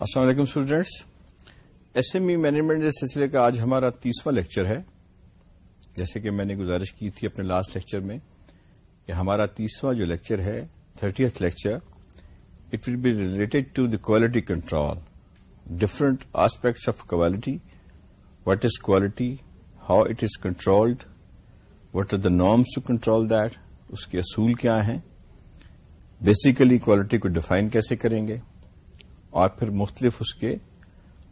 السلام علیکم students S M E management کے سلسلے کا آج ہمارا تیسواں لیکچر ہے۔ جیسے کہ میں نے گزارش کی تھی اپنے لاسٹ لیکچر میں کہ ہمارا تیسواں جو لیکچر ہے thirtieth lecture it will be related to the quality control different aspects of quality what is quality how it is controlled what are the norms to control that اس کے اصول کیا ہیں بیسیکلی کوالٹی کو define کیسے کریں گے؟ اور پھر مختلف اس کے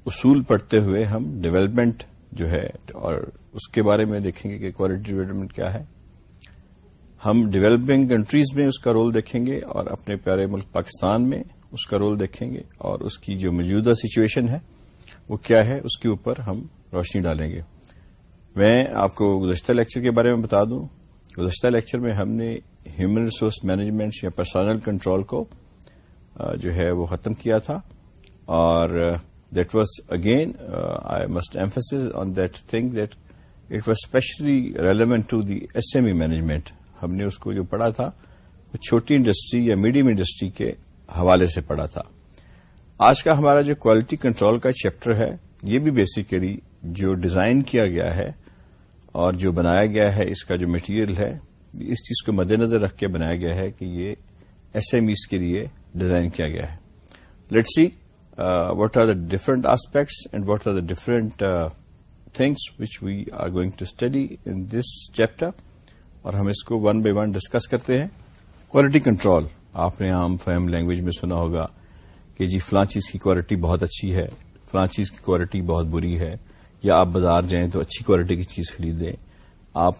اصول پڑھتے ہوئے ہم ڈیولپمنٹ جو ہے اور اس کے بارے میں دیکھیں گے کہ کوالٹی ڈیولپمنٹ کیا ہے۔ ہم ڈیولپنگ کنٹریز میں اس کا رول دیکھیں گے اور اپنے پیارے ملک پاکستان میں اس کا رول دیکھیں گے اور اس کی جو موجودہ سچویشن ہے وہ کیا ہے اس کے اوپر ہم روشنی ڈالیں گے۔ میں آپ کو گزشتہ لیکچر کے بارے میں بتا دوں۔ گزشتہ لیکچر میں ہم نے ہیومن ریسورس مینجمنٹ یا پرسنل کنٹرول کو جو ہے وہ ختم کیا تھا۔ اور that was again I must emphasise on that thing that it was especially relevant to the S M E management ہم نے اس کو جو پڑھا تھا، وہ چھوٹی انڈسٹری یا میڈیم انڈسٹری کے حوالے سے پڑھا تھا۔ آج کا ہمارا جو کوالٹی کنٹرول کا چیپٹر ہے، یہ بھی بیسیکلی جو ڈیزائن کیا گیا ہے اور جو بنایا گیا ہے، اس کا جو مٹیریل ہے، اس چیز کو مد نظر رکھ کے بنایا گیا ہے کہ یہ ایس ایم ایز کے لیے ڈیزائن کیا گیا ہے۔ Let see what are the different aspects and what are the different things which we are going to study in this chapter اور ہم اس کو ون بائی ون ڈسکس کرتے ہیں. کوالٹی کنٹرول آپ نے عام فہم لینگویج میں سنا ہوگا کہ جی فلاں چیز کی کوالٹی بہت اچھی ہے، فلاں چیز کی کوالٹی بہت بری ہے، یا آپ بازار جائیں تو اچھی کوالٹی کی چیز خریدیں۔ آپ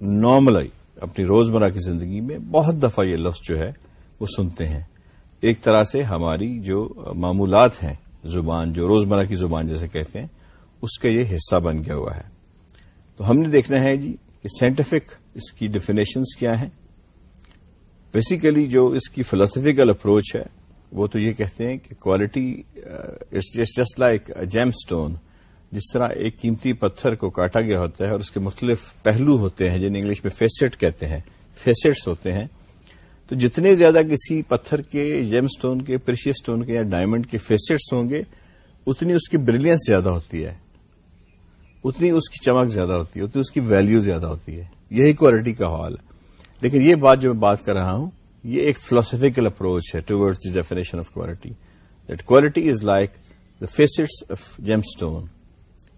نارمل اپنی روزمرہ کی زندگی میں بہت دفعہ یہ لفظ جو ہے وہ سنتے ہیں۔ ایک طرح سے ہماری جو معمولات ہیں، زبان، جو روزمرہ کی زبان جیسے کہتے ہیں، اس کا یہ حصہ بن گیا ہوا ہے۔ تو ہم نے دیکھنا ہے جی کہ سائنٹیفک اس کی ڈیفینیشنز کیا ہیں۔ بیسیکلی جو اس کی فلاسفیکل اپروچ ہے، وہ تو یہ کہتے ہیں کہ quality it's just like gem stone جس طرح ایک قیمتی پتھر کو کاٹا گیا ہوتا ہے اور اس کے مختلف پہلو ہوتے ہیں جنہیں انگلش میں فیسٹ کہتے ہیں۔ فیسٹس ہوتے ہیں۔ تو جتنے زیادہ کسی پتھر کے جیم اسٹون کے پریشیس اسٹون کے یا ڈائمنڈ کے فیسٹس ہوں گے، اتنی اس کی بریلینس زیادہ ہوتی ہے۔ اتنی اس کی چمک زیادہ ہوتی ہے، اتنی اس کی ویلو زیادہ ہوتی ہے۔ یہی کوالٹی کا حال ہے۔ لیکن یہ بات جو میں بات کر رہا ہوں، یہ ایک فلاسفیکل اپروچ ہے towards the definition of quality that quality is like the facets of gem stone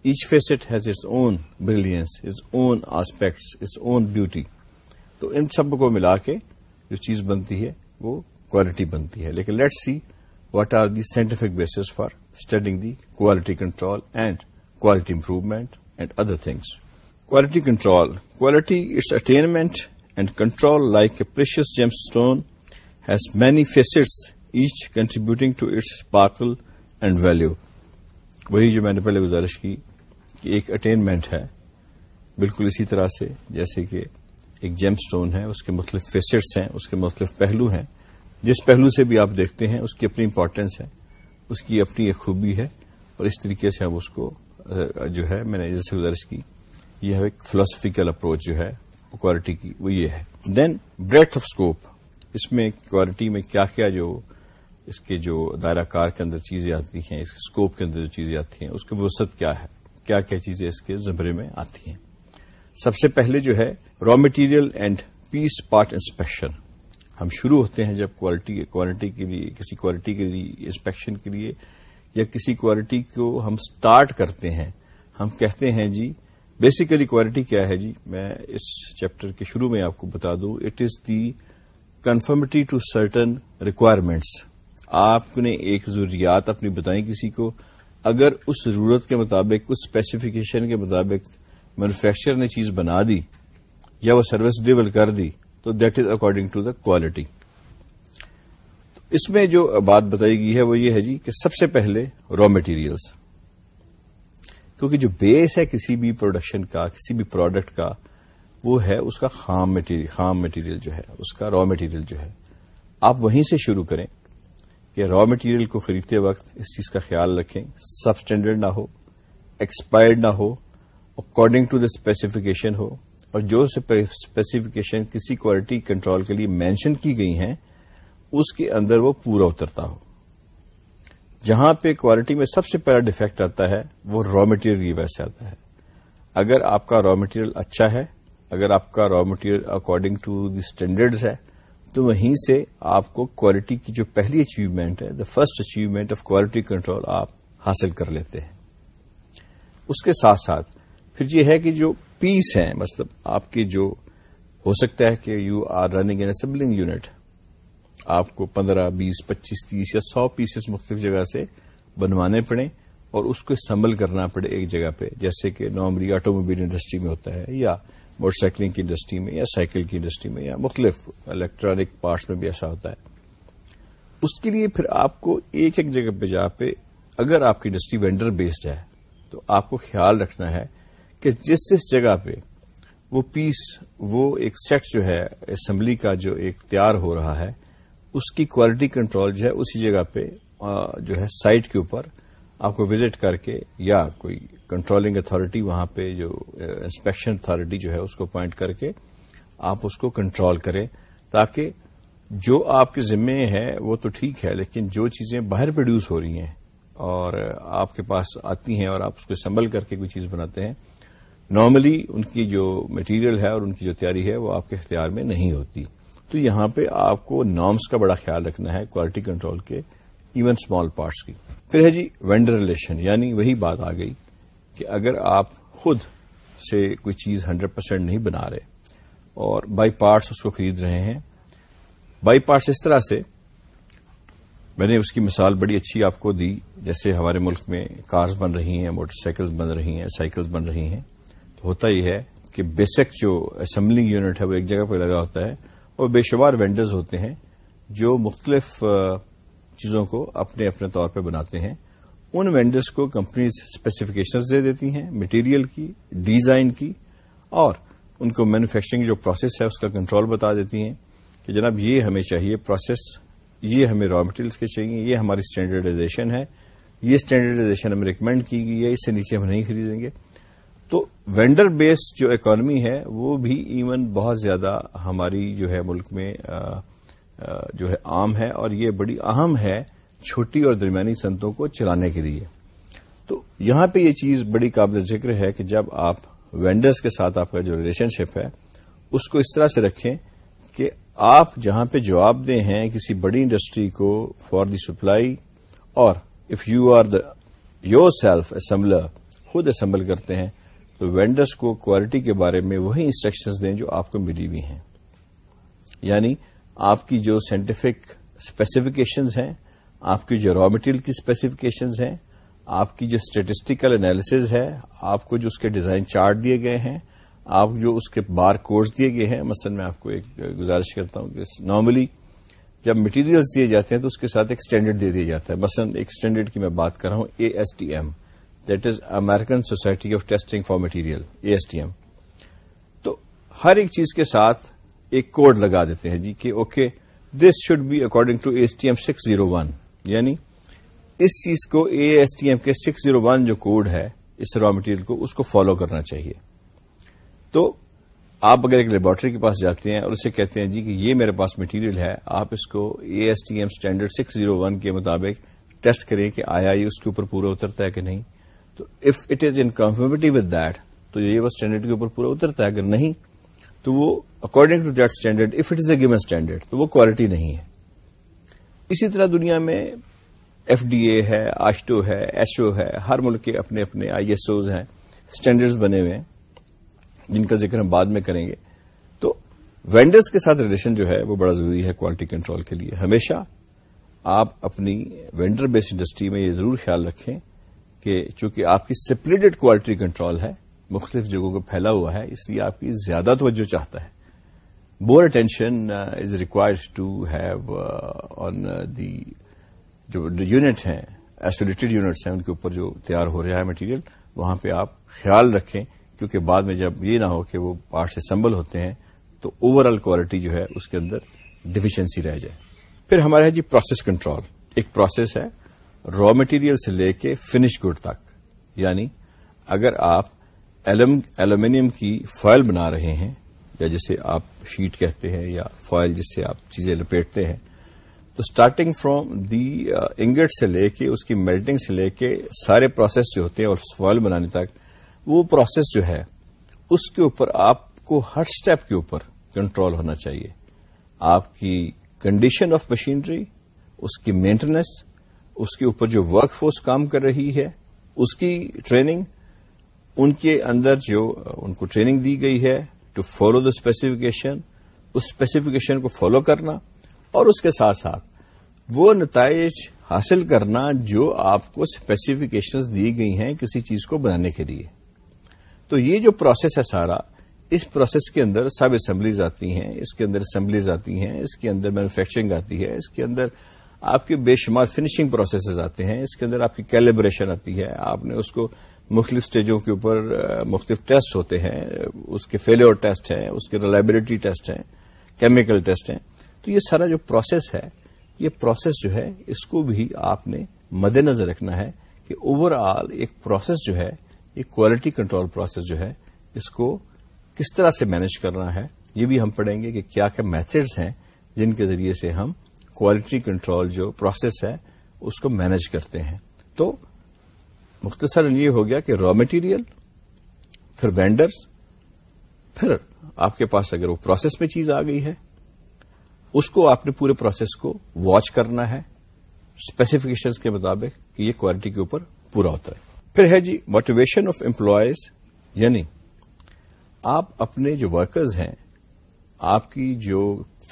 each facet has its own brilliance its own aspects its own beauty تو ان سب کو ملا کے جو چیز بنتی ہے، وہ کوالٹی بنتی ہے۔ لیکن let see what are the scientific bases for studying the quality control and quality improvement and other things quality control quality its attainment and control like a precious gem stone has many facets each contributing to its sparkle and value وہی جو میں نے پہلے گزارش کی کہ ایک attainment ہے، بالکل اسی طرح سے جیسے کہ ایک جیم اسٹون ہے اس کے مختلف فیسٹس ہیں، اس کے مختلف پہلو ہیں۔ جس پہلو سے بھی آپ دیکھتے ہیں، اس کی اپنی امپورٹینس ہے، اس کی اپنی ایک خوبی ہے، اور اس طریقے سے ہم اس کو جو ہے، میں نے جیسے گزارش کی۔ یہ ایک فلاسفیکل اپروچ جو ہے کوالٹی کی، وہ یہ ہے۔ دین بریتھ آف اسکوپ اس میں کوالٹی میں کیا کیا جو، اس کے جو دائرہ کار کے اندر چیزیں آتی ہیں، اس اسکوپ کے اندر جو چیزیں آتی ہیں، اس کی وسط کیا ہے؟ کیا کیا چیزیں اس کے زمرے میں آتی ہیں؟ سب سے پہلے جو ہے raw material and piece part inspection ہم شروع ہوتے ہیں جب کوالٹی کوالٹی کے لیے، کسی کوالٹی کے لیے انسپیکشن کے لیے، یا کسی کوالٹی کو ہم سٹارٹ کرتے ہیں۔ ہم کہتے ہیں جی بیسیکلی کوالٹی کیا ہے؟ جی میں اس چیپٹر کے شروع میں آپ کو بتا دوں۔ It is the conformity to certain requirements آپ نے ایک ضروریات اپنی بتائیں کسی کو۔ اگر اس ضرورت کے مطابق، اس اسپیسیفکیشن کے مطابق مینوفیکچر نے چیز بنا دی یا وہ سروس ڈیول کر دی، تو that is according to the quality اس میں جو بات بتائی گئی ہے وہ یہ ہے جی کہ سب سے پہلے را مٹیریلس کیونکہ جو بیس ہے کسی بھی پروڈکشن کا، کسی بھی پروڈکٹ کا، وہ ہے اس کا خام مٹیریل خام مٹیریل جو ہے، اس کا را مٹیریل جو ہے۔ آپ وہیں سے شروع کریں کہ را مٹیریل کو خریدتے وقت اس چیز کا خیال رکھیں سب اسٹینڈرڈ نہ ہو ایکسپائرڈ نہ ہو اکارڈنگ ٹو دا اسپیسیفکیشن ہو اور جو اسپیسیفکیشن کسی کوالٹی کنٹرول کے لیے مینشن کی گئی ہیں، اس کے اندر وہ پورا اترتا ہو۔ جہاں پہ کوالٹی میں سب سے پہلا ڈیفیکٹ آتا ہے، وہ را مٹیریل کی وجہ سے آتا ہے۔ اگر آپ کا را مٹیریل اچھا ہے، اگر آپ کا raw material according to the standards ہے، تو وہیں سے آپ کو کوالٹی کی جو پہلی اچیومنٹ ہے the first achievement of quality control آپ حاصل کر لیتے ہیں۔ اس کے ساتھ ساتھ پھر یہ ہے کہ جو پیس ہیں مطلب آپ کی جو ہو سکتا ہے کہ you are running an assembling unit آپ کو پندرہ، بیس، پچیس، تیس یا سو پیسز مختلف جگہ سے بنوانے پڑیں اور اس کو سمبل کرنا پڑے ایک جگہ پہ۔ جیسے کہ نارملی آٹو موبائل انڈسٹری میں ہوتا ہے یا موٹر سائیکلنگ کی انڈسٹری میں یا سائیکل کی انڈسٹری میں یا مختلف الیکٹرانک پارٹس میں بھی ایسا ہوتا ہے۔ اس کے لیے پھر آپ کو ایک ایک جگہ پہ جا پہ اگر آپ کی انڈسٹری وینڈر بیسڈ ہے تو آپ کو خیال رکھنا ہے کہ جس جس جگہ پہ وہ پیس، وہ ایک سیٹ جو ہے، اسمبلی کا جو ایک تیار ہو رہا ہے، اس کی کوالٹی کنٹرول جو ہے اسی جگہ پہ جو ہے سائٹ کے اوپر آپ کو وزٹ کر کے یا کوئی کنٹرولنگ اتارٹی وہاں پہ جو انسپیکشن اتارٹی جو ہے، اس کو اپوائنٹ کر کے آپ اس کو کنٹرول کریں۔ تاکہ جو آپ کے ذمے ہے وہ تو ٹھیک ہے، لیکن جو چیزیں باہر پروڈیوس ہو رہی ہیں اور آپ کے پاس آتی ہیں اور آپ اس کو سنبھل کر کے کوئی چیز بناتے ہیں نارملی ان کی جو مٹیریل ہے اور ان کی جو تیاری ہے وہ آپ کے اختیار میں نہیں ہوتی۔ تو یہاں پہ آپ کو نارمس کا بڑا خیال رکھنا ہے کوالٹی کنٹرول کے ایون اسمال پارٹس کی۔ پھر ہے جی وینڈر ریلیشن یعنی وہی بات آ گئی کہ اگر آپ خود سے کوئی چیز ہنڈریڈ پرسینٹ نہیں بنا رہے اور بائی پارٹس اس کو خرید رہے ہیں۔ بائی پارٹس اس طرح سے، میں نے اس کی مثال بڑی اچھی آپ کو دی۔ جیسے ہمارے ملک میں کارز بن رہی ہیں موٹر سائیکلز بن رہی ہیں سائیکلز بن رہی ہیں۔ ہوتا یہ ہے کہ بیسک جو اسمبلنگ یونٹ ہے وہ ایک جگہ پہ لگا ہوتا ہے اور بے شمار وینڈرز ہوتے ہیں جو مختلف چیزوں کو اپنے اپنے طور پہ بناتے ہیں۔ ان وینڈرز کو کمپنیز اسپیسیفکیشنز دے دیتی ہیں مٹیریل کی ڈیزائن کی، اور ان کو مینوفیکچرنگ جو پروسیس ہے اس کا کنٹرول بتا دیتی ہیں کہ جناب یہ ہمیں چاہیے پروسیس یہ ہمیں را مٹیریلس کے چاہیے، یہ ہماری اسٹینڈرڈائزیشن ہے، یہ اسٹینڈرڈائزیشن ہمیں ریکمینڈ کی گئی ہے، اس سے نیچے ہم نہیں خریدیں گے۔ تو وینڈر بیسڈ جو اکانمی ہے، وہ بھی ایون بہت زیادہ ہماری جو ہے ملک میں جو ہے عام ہے اور یہ بڑی اہم ہے چھوٹی اور درمیانی صنعتوں کو چلانے کے لیے۔ تو یہاں پہ یہ چیز بڑی قابل ذکر ہے کہ جب آپ وینڈرز کے ساتھ آپ کا جو ریلیشن شپ ہے، اس کو اس طرح سے رکھیں کہ آپ جہاں پہ جواب دیں ہیں کسی بڑی انڈسٹری کو فار دی سپلائی اور if you are the your self assembler خود اسمبل کرتے ہیں تو وینڈرز کو کوالٹی کے بارے میں وہی انسٹرکشنز دیں جو آپ کو ملی ہوئی ہیں۔ یعنی آپ کی جو سائنٹیفک اسپیسیفکیشنز ہیں، آپ کی جو را مٹیریل کی اسپیسیفکیشنز ہیں، آپ کی جو اسٹیٹسٹیکل انالیسز ہے، آپ کو جو اس کے ڈیزائن چارٹ دیے گئے ہیں، آپ جو اس کے بار کوڈز دیے گئے ہیں۔ مثلا میں آپ کو ایک گزارش کرتا ہوں کہ نارملی جب مٹیریلز دیے جاتے ہیں تو اس کے ساتھ ایک اسٹینڈرڈ دے دیا جاتا ہے۔ مثلا ایک اسٹینڈرڈ کی میں بات کر رہا ہوں A S T M that is American Society of Testing for material, A S T M. تو ہر ایک چیز کے ساتھ ایک کوڈ لگا دیتے ہیں جی کہ okay this should be according to A S T M six zero one یعنی اس چیز کو اے ایس ٹی ایم کے سکس زیرو ون جو کوڈ ہے، اس را مٹیریل کو، اس کو فالو کرنا چاہیے۔ تو آپ اگر ایک لیبورٹری کے پاس جاتے ہیں اور اسے کہتے ہیں جی کہ یہ میرے پاس مٹیریل ہے، آپ اس کو A S T M standard six zero one کے مطابق ٹیسٹ کریں کہ آیا یہ اس کے اوپر پورا اترتا ہے کہ نہیں۔ تو if it is in conformity with that تو یہ وہ اسٹینڈرڈ کے اوپر پورا اترتا ہے۔ اگر نہیں، تو وہ according to that standard if it is a given standard تو وہ کوالٹی نہیں ہے۔ اسی طرح دنیا میں ایف ڈی اے ہے آشٹو ہے ایس او ہے، ہر ملک کے اپنے اپنے آئی ایس اوز ہیں اسٹینڈرڈز بنے ہوئے ہیں، جن کا ذکر ہم بعد میں کریں گے۔ تو وینڈرز کے ساتھ ریلیشن جو ہے، وہ بڑا ضروری ہے کوالٹی کنٹرول کے لیے۔ ہمیشہ آپ اپنی وینڈر بیس انڈسٹری میں یہ ضرور خیال رکھیں۔ کہ چونکہ آپ کی سپریڈڈ کوالٹی کنٹرول ہے، مختلف جگہوں کو پھیلا ہوا ہے، اس لیے آپ کی زیادہ توجہ چاہتا ہے۔ More attention is required to have on the جو یونٹ ہیں ایسولیٹڈ یونٹس ہیں، ان کے اوپر جو تیار ہو رہا ہے مٹیریل وہاں پہ آپ خیال رکھیں، کیونکہ بعد میں جب یہ نہ ہو کہ وہ پارٹس اسمبل ہوتے ہیں، تو اوور آل کوالٹی جو ہے، اس کے اندر ڈیفیشنسی رہ جائے۔ پھر ہمارا ہے جی پروسیس کنٹرول ایک پروسیس ہے را مٹیریل سے لے کے فنش گڈ تک۔ یعنی اگر آپ ایلومینیم کی فائل بنا رہے ہیں، یا جسے آپ شیٹ کہتے ہیں، یا فائل جس سے آپ چیزیں لپیٹتے ہیں، تو اسٹارٹنگ فرام دی انگٹ سے لے کے، اس کی میلٹنگ سے لے کے سارے پروسیس جو ہوتے ہیں اور فوائل بنانے تک، وہ پروسیس جو ہے، اس کے اوپر آپ کو ہر اسٹیپ کے اوپر کنٹرول ہونا چاہیے۔ آپ کی کنڈیشن آف مشینری اس کی مینٹیننس اس کے اوپر جو ورک فورس کام کر رہی ہے، اس کی ٹریننگ ان کے اندر جو، ان کو ٹریننگ دی گئی ہے ٹو فالو دا اسپیسیفکیشن اس اسپیسیفکیشن کو فالو کرنا اور اس کے ساتھ ساتھ وہ نتائج حاصل کرنا جو آپ کو اسپیسیفکیشنز دی گئی ہیں کسی چیز کو بنانے کے لیے۔ تو یہ جو پروسیس ہے سارا، اس پروسیس کے اندر سب اسمبلیز آتی ہیں، اس کے اندر اسمبلیز آتی ہیں، اس کے اندر مینوفیکچرنگ آتی ہے، اس کے اندر آپ کے بے شمار فنشنگ پروسیسز آتے ہیں، اس کے اندر آپ کی کیلیبریشن آتی ہے، آپ نے اس کو مختلف سٹیجوں کے اوپر مختلف ٹیسٹ ہوتے ہیں، اس کے فیلور ٹیسٹ ہیں، اس کے ریلائبلٹی ٹیسٹ ہیں کیمیکل ٹیسٹ ہیں۔ تو یہ سارا جو پروسیس ہے، یہ پروسیس جو ہے، اس کو بھی آپ نے مد نظر رکھنا ہے کہ اوور آل ایک پروسیس جو ہے، ایک کوالٹی کنٹرول پروسیس جو ہے، اس کو کس طرح سے مینج کرنا ہے۔ یہ بھی ہم پڑھیں گے کہ کیا کیا میتھڈز ہیں جن کے ذریعے سے ہم کوالٹی کنٹرول جو پروسیس ہے، اس کو مینج کرتے ہیں. تو مختصر یہ ہو گیا کہ را مٹیریل پھر وینڈرز پھر آپ کے پاس اگر وہ پروسیس میں چیز آ گئی ہے، اس کو آپ نے پورے پروسیس کو واچ کرنا ہے اسپیسیفکیشنز کے مطابق کہ یہ کوالٹی کے اوپر پورا ہوتا ہے. پھر ہے جی موٹیویشن آف امپلائیز یعنی آپ اپنے جو ورکرز ہیں، آپ کی جو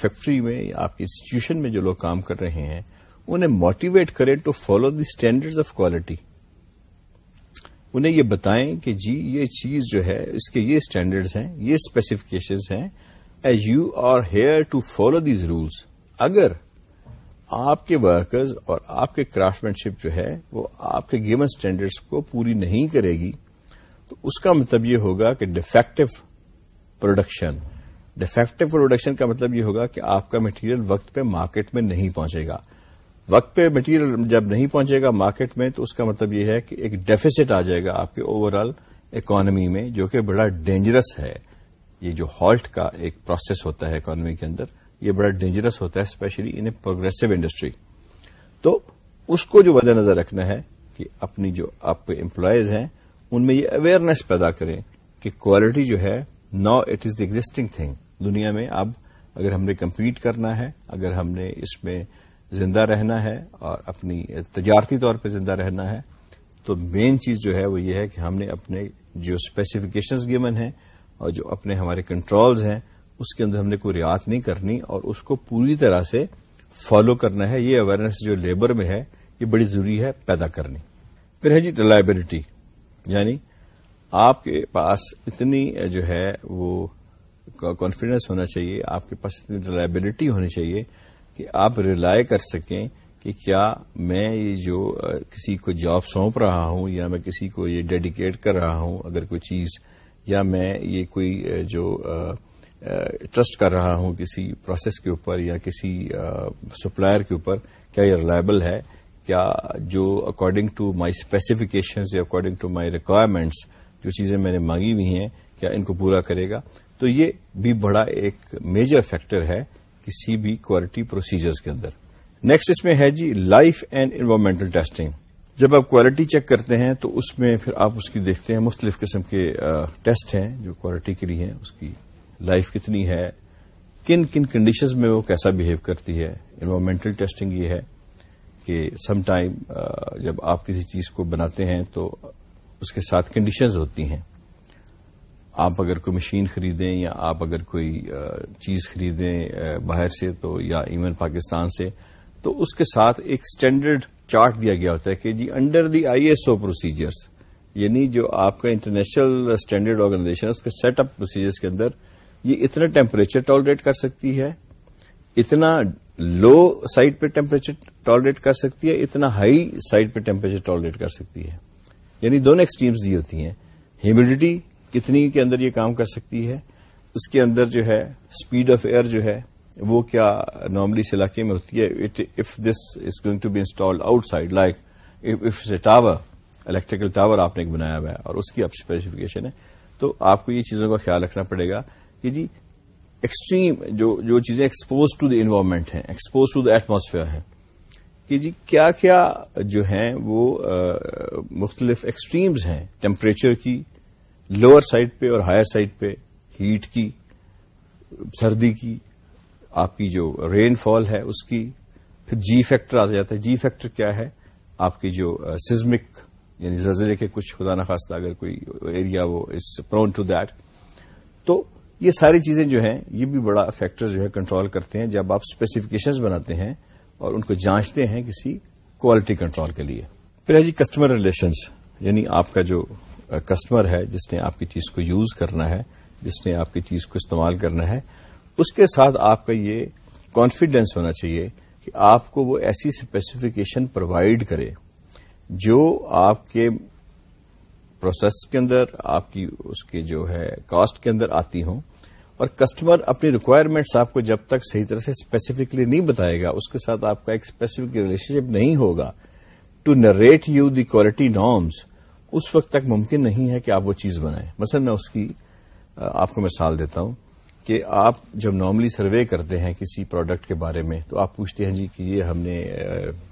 فیکٹری میں یا آپ کی انسٹیٹیوشن میں جو لوگ کام کر رہے ہیں، انہیں موٹیویٹ کریں to follow the standards of quality انہیں یہ بتائیں کہ جی یہ چیز جو ہے، اس کے یہ اسٹینڈرڈز ہیں، یہ اسپیسیفکیشنز ہیں as you are here to follow these rules اگر آپ کے ورکرز اور آپ کے کرافٹ مین شپ جو ہے، وہ آپ کے گیون اسٹینڈرڈس کو پوری نہیں کرے گی، تو اس کا مطلب یہ ہوگا کہ ڈیفیکٹو پروڈکشن ڈیفیکٹو پروڈکشن کا مطلب یہ ہوگا کہ آپ کا مٹیریل وقت پہ مارکیٹ میں نہیں پہنچے گا۔ وقت پہ مٹیریل جب نہیں پہنچے گا مارکیٹ میں، تو اس کا مطلب یہ ہے کہ ایک ڈیفیسٹ آ جائے گا آپ کے اوور آل اکانمی میں، جو کہ بڑا ڈینجرس ہے۔ یہ جو ہالٹ کا ایک پروسیس ہوتا ہے اکانمی کے اندر، یہ بڑا ڈینجرس ہوتا ہے specially in a progressive industry تو اس کو جو وجہ نظر رکھنا ہے کہ اپنی جو آپ کے امپلائیز ہیں، ان میں یہ اویئرنیس پیدا کریں کہ کوالٹی جو ہے نا it is the existing thing دنیا میں اب اگر ہم نے کمپیٹ کرنا ہے، اگر ہم نے اس میں زندہ رہنا ہے اور اپنی تجارتی طور پہ زندہ رہنا ہے، تو مین چیز جو ہے وہ یہ ہے کہ ہم نے اپنے جو اسپیسیفکیشنز گیون ہیں اور جو اپنے ہمارے کنٹرولز ہیں، اس کے اندر ہم نے کوئی رعایت نہیں کرنی اور اس کو پوری طرح سے فالو کرنا ہے۔ یہ اویئرنیس جو لیبر میں ہے، یہ بڑی ضروری ہے پیدا کرنی۔ پھر ہے جی ریلائبلٹی یعنی آپ کے پاس اتنی جو ہے، وہ کانفیڈینس ہونا چاہیے، آپ کے پاس اتنی ریلائبلٹی ہونی چاہیے کہ آپ ریلائے کر سکیں کہ کیا میں یہ جو کسی کو جاب سونپ رہا ہوں یا میں کسی کو یہ ڈیڈیکیٹ کر رہا ہوں اگر کوئی چیز، یا میں یہ کوئی جو ٹرسٹ کر رہا ہوں کسی پروسیس کے اوپر یا کسی سپلائر کے اوپر، کیا یہ ریلائبل ہے، کیا جو اکارڈنگ ٹو مائی اسپیسیفکیشنز یا اکارڈنگ ٹو مائی ریکوائرمنٹس جو چیزیں میں نے مانگی ہوئی ہیں، کیا ان کو پورا کرے گا؟ تو یہ بھی بڑا ایک میجر فیکٹر ہے کسی بھی کوالٹی پروسیجرز کے اندر۔ نیکسٹ اس میں ہے جی لائف اینڈ انوائرمنٹل ٹیسٹنگ جب آپ کوالٹی چیک کرتے ہیں تو اس میں پھر آپ اس کی دیکھتے ہیں مختلف قسم کے ٹیسٹ ہیں جو کوالٹی کے لیے ہیں۔ اس کی لائف کتنی ہے، کن کن کنڈیشنز میں وہ کیسا بہیو کرتی ہے۔ انوائرمنٹل ٹیسٹنگ یہ ہے کہ سم ٹائم جب آپ کسی چیز کو بناتے ہیں تو اس کے ساتھ کنڈیشنز ہوتی ہیں۔ آپ اگر کوئی مشین خریدیں یا آپ اگر کوئی چیز خریدیں باہر سے تو یا ایون پاکستان سے، تو اس کے ساتھ ایک اسٹینڈرڈ چارٹ دیا گیا ہوتا ہے کہ جی under the I S O procedures یعنی جو آپ کا انٹرنیشنل اسٹینڈرڈ آرگنائزیشن ہے، اس کے سیٹ اپ پروسیجرس کے اندر یہ اتنا ٹیمپریچر ٹالریٹ کر سکتی ہے، اتنا لو سائڈ پہ ٹیمپریچر ٹالریٹ کر سکتی ہے، اتنا ہائی سائڈ پہ ٹیمپریچر ٹالریٹ کر سکتی ہے۔ یعنی دونوں ایکسٹریمز دی ہوتی ہیں۔ ہیومیڈیٹی کتنی کے اندر یہ کام کر سکتی ہے؟ اس کے اندر جو ہے اسپیڈ آف ایئر جو ہے، وہ کیا نارملی اس علاقے میں ہوتی ہے؟ If this is going to be installed outside like of a tower electrical tower آپ نے ایک بنایا ہوا ہے اور اس کی اب اسپیسیفکیشن ہے، تو آپ کو یہ چیزوں کا خیال رکھنا پڑے گا کہ جی ایکسٹریم جو جو چیزیں ایکسپوز ٹو دا انوائرمنٹ ہیں ایکسپوز ٹو دا ایٹماسفیئر ہے کہ جی کیا کیا جو ہیں وہ مختلف ایکسٹریمز ہیں ٹیمپریچر کی لوور سائڈ پہ اور ہائر سائڈ پہ ہیٹ کی، سردی کی، آپ کی جو رین فال ہے اس کی، پھر جی فیکٹر آ جاتا ہے۔ جی فیکٹر کیا ہے؟ آپ کی جو سزمک یعنی زلزلے کے کچھ خدا نخواستہ اگر کوئی ایریا وہ از پرون ٹو دیٹ تو یہ ساری چیزیں جو ہیں، یہ بھی بڑا فیکٹر جو ہے کنٹرول کرتے ہیں۔ جب آپ اسپیسیفکیشنز بناتے ہیں اور ان کو جانچتے ہیں کسی کوالٹی کنٹرول کے لیے۔ پھر ہے جی کسٹمر ریلیشنز یعنی آپ کا جو کسٹمر ہے، جس نے آپ کی چیز کو یوز کرنا ہے، جس نے آپ کی چیز کو استعمال کرنا ہے، اس کے ساتھ آپ کا یہ کانفیڈینس ہونا چاہیے کہ آپ کو وہ ایسی اسپیسیفکیشن پرووائڈ کرے جو آپ کے پروسیس کے اندر، آپ کی اس کے جو ہے کاسٹ کے اندر آتی ہوں۔ اور کسٹمر اپنی ریکوائرمنٹس آپ کو جب تک صحیح طرح سے اسپیسیفکلی نہیں بتائے گا، اس کے ساتھ آپ کا ایک اسپیسیفک ریلیشن شپ نہیں ہوگا۔ To narrate you the quality norms اس وقت تک ممکن نہیں ہے کہ آپ وہ چیز بنائیں۔ مثلا میں اس کی آپ کو مثال دیتا ہوں کہ آپ جب نارملی سروے کرتے ہیں کسی پروڈکٹ کے بارے میں، تو آپ پوچھتے ہیں جی کہ یہ ہم نے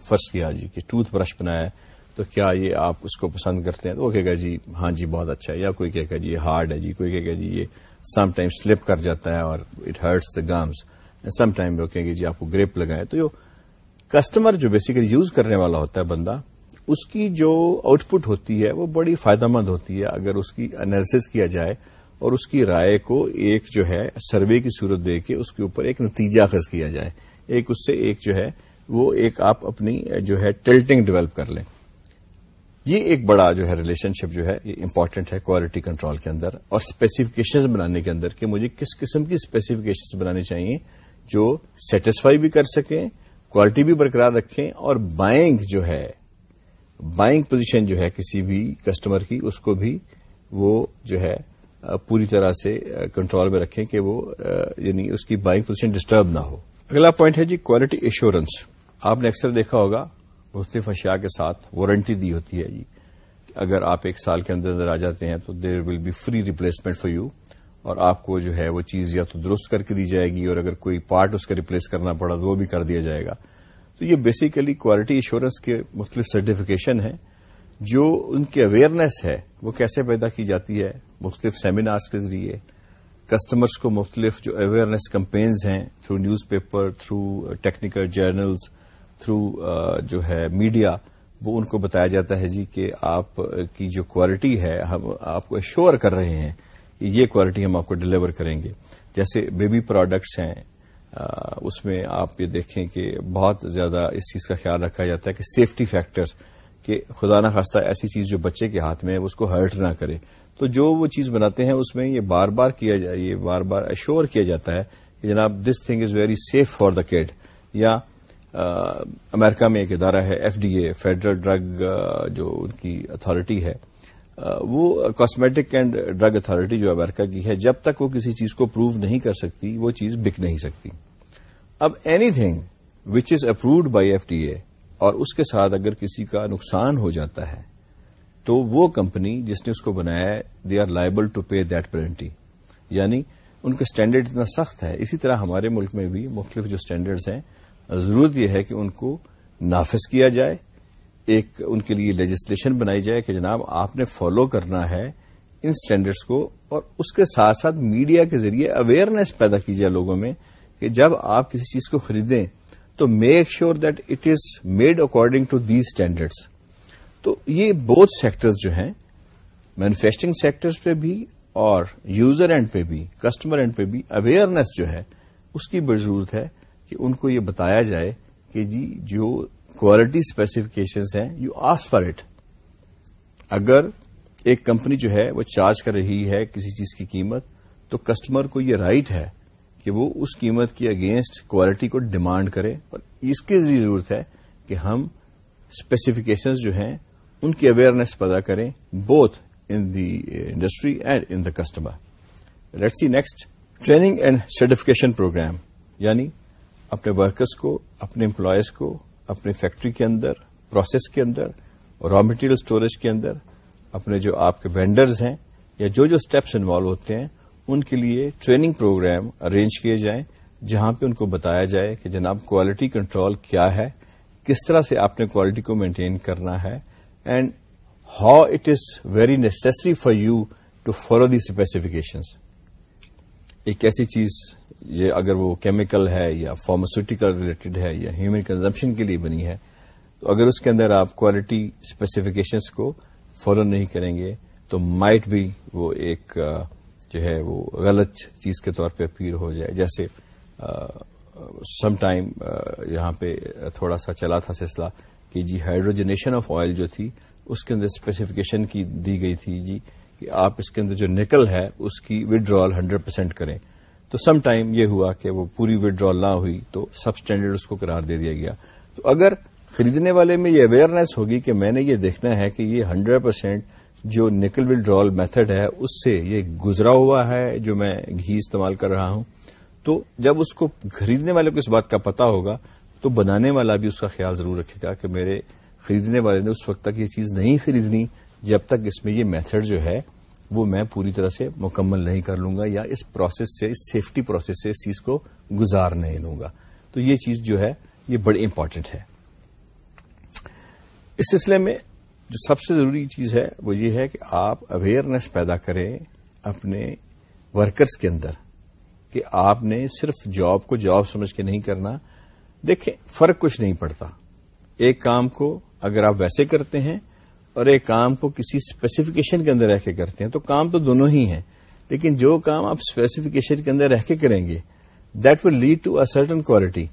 فرض کیا جی کہ ٹوتھ برش بنایا تو کیا یہ آپ اس کو پسند کرتے ہیں؟ تو وہ کہے گا جی ہاں جی بہت اچھا ہے۔ یا کوئی کہے گا جی یہ ہارڈ ہے جی کوئی کہے گا جی یہ سم ٹائم سلپ کر جاتا ہے اور اٹ ہرٹس دا گامس سم ٹائم وہ کہیں گے جی آپ کو گریپ لگائے تو جو کسٹمر جو بیسیکلی یوز کرنے والا ہوتا ہے بندہ اس کی جو آؤٹ پٹ ہوتی ہے وہ بڑی فائدہ مند ہوتی ہے اگر اس کی انالیس کیا جائے اور اس کی رائے کو ایک جو ہے سروے کی صورت دے کے اس کے اوپر ایک نتیجہ خز کیا جائے ایک اس سے ایک جو ہے وہ ایک آپ اپنی جو ہے ٹلٹنگ ڈیولپ کر لیں یہ ایک بڑا جو ہے ریلیشن شپ جو ہے، یہ امپورٹنٹ ہے کوالٹی کنٹرول کے اندر اور اسپیسیفکیشنز بنانے کے اندر کہ مجھے کس قسم کی اسپیسیفکیشنز بنانی چاہیے جو سیٹسفائی بھی کر سکیں کوالٹی بھی برقرار رکھیں اور بائنگ جو ہے بائنگ پوزیشن جو ہے کسی بھی کسٹمر کی، اس کو بھی وہ جو ہے، پوری طرح سے کنٹرول میں رکھیں کہ وہ یعنی اس کی بائنگ پوزیشن ڈسٹرب نہ ہو۔ اگلا پوائنٹ ہے جی کوالٹی ایشورنس آپ نے اکثر دیکھا ہوگا مختلف اشیاء کے ساتھ وارنٹی دی ہوتی ہے جی اگر آپ ایک سال کے اندر اندر آ جاتے ہیں تو there will be free replacement for you اور آپ کو جو ہے وہ چیز یا تو درست کر کے دی جائے گی، اور اگر کوئی پارٹ اس کا ریپلیس کرنا پڑا تو وہ بھی کر دیا جائے گا۔ تو یہ بیسیکلی کوالٹی ایشورنس کے مختلف سرٹیفکیشن ہیں، جو ان کی اویئرنیس ہے، وہ کیسے پیدا کی جاتی ہے؟ مختلف سیمینارز کے ذریعے۔ کسٹمرز کو مختلف جو اویئرنیس کمپینز ہیں through newspaper through technical journals through جو ہے میڈیا وہ ان کو بتایا جاتا ہے جی کہ آپ کی جو کوالٹی ہے، ہم آپ کو ایشور کر رہے ہیں کہ یہ کوالٹی ہم آپ کو ڈلیور کریں گے۔ جیسے بیبی پروڈکٹس ہیں اس میں آپ یہ دیکھیں کہ بہت زیادہ اس چیز کا خیال رکھا جاتا ہے کہ سیفٹی فیکٹرز کہ خدا نہ ایسی چیز جو بچے کے ہاتھ میں ہے، اس کو ہرٹ نہ کرے۔ تو جو وہ چیز بناتے ہیں، اس میں یہ بار بار کیا جائے یہ بار بار ایشور کیا جاتا ہے کہ جناب this thing is very safe for the kid یا امریکہ میں ایک ادارہ ہے، F D A, federal drug جو ان کی اتارٹی ہے وہ کاسمیٹک اینڈ ڈرگ اتارٹی جو امریکہ کی ہے، جب تک وہ کسی چیز کو پروو نہیں کر سکتی، وہ چیز بک نہیں سکتی۔ اب anything which is approved by F D A اور اس کے ساتھ اگر کسی کا نقصان ہو جاتا ہے، تو وہ کمپنی جس نے اس کو بنایا ہے they are liable to pay that penalty یعنی ان کا اسٹینڈرڈ اتنا سخت ہے، اسی طرح ہمارے ملک میں بھی مختلف جو اسٹینڈرڈز ہیں ضرورت یہ ہے کہ ان کو نافذ کیا جائے، ایک ان کے لیے لیجسلیشن بنائی جائے کہ جناب آپ نے فالو کرنا ہے ان اسٹینڈرڈس کو اور اس کے ساتھ ساتھ میڈیا کے ذریعے اویئرنیس پیدا کی جائے لوگوں میں کہ جب آپ کسی چیز کو خریدیں تو make sure that it is made according to these standards تو یہ بہت سیکٹرز جو ہیں مینوفیکچرنگ سیکٹرز پہ بھی اور یوزر اینڈ پہ بھی کسٹمر اینڈ پہ بھی اویئرنیس جو ہے، اس کی بڑی ضرورت ہے کہ ان کو یہ بتایا جائے کہ جی جو کوالٹی اسپیسیفکیشنز ہیں یو آس فار اٹ اگر ایک کمپنی جو ہے وہ چارج کر رہی ہے کسی چیز کی قیمت، تو کسٹمر کو یہ رائٹ ہے کہ وہ اس قیمت کی اگینسٹ کوالٹی کو ڈیمانڈ کرے اور اس کی ضرورت ہے کہ ہم اسپیسیفکیشنز جو ہیں، ان کی اویئرنیس پیدا کریں both in the industry and in the customer let see next training and certification program یعنی اپنے ورکرس کو، اپنے امپلائیز کو اپنے فیکٹری کے اندر پروسیس کے اندر را مٹیریل اسٹوریج کے اندر، اپنے جو آپ کے وینڈرز ہیں یا جو جو اسٹیپس انوالو ہوتے ہیں، ان کے لیے ٹریننگ پروگرام ارینج کیے جائیں، جہاں پہ ان کو بتایا جائے کہ جناب کوالٹی کنٹرول کیا ہے، کس طرح سے آپ نے کوالٹی کو مینٹین کرنا ہے and how it is very necessary for you to follow the specifications ایک ایسی چیز، یہ اگر وہ کیمیکل ہے یا فارماسوٹیکل ریلیٹڈ ہے یا ہیومن کنزمپشن کے لیے بنی ہے، تو اگر اس کے اندر آپ کوالٹی اسپیسیفکیشنس کو فالو نہیں کریں گے، تو مائٹ بھی وہ ایک جو ہے وہ غلط چیز کے طور پہ اپیئر ہو جائے۔ جیسے سم ٹائم یہاں پہ تھوڑا سا چلا تھا سلسلہ کہ جی ہائیڈروجنیشن آف آئل جو تھی، اس کے اندر اسپیسیفکیشن کی دی گئی تھی۔ جی کہ آپ اس کے اندر جو نکل ہے، اس کی ودرال ہنڈریڈ پرسینٹ کریں۔ تو سم ٹائم یہ ہوا کہ وہ پوری ودرال نہ ہوئی تو سب اسٹینڈرڈ اس کو قرار دے دیا گیا۔ تو اگر خریدنے والے میں یہ اویئرنیس ہوگی کہ میں نے یہ دیکھنا ہے کہ یہ ہنڈریڈ پرسینٹ جو نکل ودرال میتھڈ ہے، اس سے یہ گزرا ہوا ہے جو میں گھی استعمال کر رہا ہوں، تو جب اس کو خریدنے والے کو اس بات کا پتا ہوگا، تو بنانے والا بھی اس کا خیال ضرور رکھے گا کہ میرے خریدنے والے نے اس وقت تک یہ چیز نہیں خریدنی۔ جب تک اس میں یہ میتھڈ جو ہے، وہ میں پوری طرح سے مکمل نہیں کر لوں گا یا اس پروسیس سے، اس سیفٹی پروسیس سے اس چیز کو گزار نہیں لوں گا۔ تو یہ چیز جو ہے، یہ بڑی امپورٹنٹ ہے۔ اس سلسلے میں جو سب سے ضروری چیز ہے، وہ یہ ہے کہ آپ اویئرنیس پیدا کریں اپنے ورکرز کے اندر کہ آپ نے صرف جاب کو جاب سمجھ کے نہیں کرنا۔ دیکھیں، فرق کچھ نہیں پڑتا۔ ایک کام کو اگر آپ ویسے کرتے ہیں اور ایک کام کو کسی اسپیسیفکیشن کے اندر رہ کے کرتے ہیں، تو کام تو دونوں ہی ہیں، لیکن جو کام آپ اسپیسیفکیشن کے اندر رہ کے کریں گے that will lead to a certain quality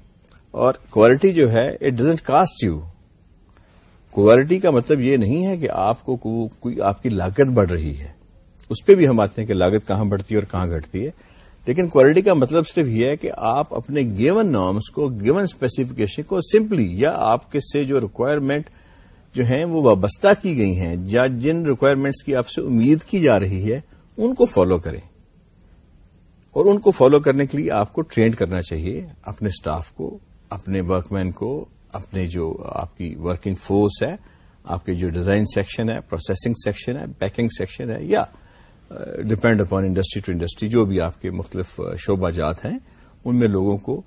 اور کوالٹی جو ہے it doesn't cost you quality کا مطلب یہ نہیں ہے کہ آپ کو کوئی آپ کی لاگت بڑھ رہی ہے۔ اس پہ بھی ہم آتے ہیں کہ لاگت کہاں بڑھتی ہے اور کہاں گھٹتی ہے۔ لیکن کوالٹی کا مطلب صرف یہ ہے کہ آپ اپنے گیون نارمس کو گیون اسپیسیفکیشن کو سمپلی یا آپ کے سے جو ریکوائرمنٹ جو ہیں وہ وابستہ کی گئی ہیں یا جن ریکوائرمنٹس کی آپ سے امید کی جا رہی ہے، ان کو فالو کریں۔ اور ان کو فالو کرنے کے لیے آپ کو ٹرینڈ کرنا چاہیے، اپنے اسٹاف کو، اپنے ورک مین کو، اپنے جو آپ کی ورکنگ فورس ہے، آپ کے جو ڈیزائن سیکشن ہے پروسیسنگ سیکشن ہے پیکنگ سیکشن ہے، یا depend upon industry to industry جو بھی آپ کے مختلف uh, شعبہ جات ہیں، ان میں لوگوں کو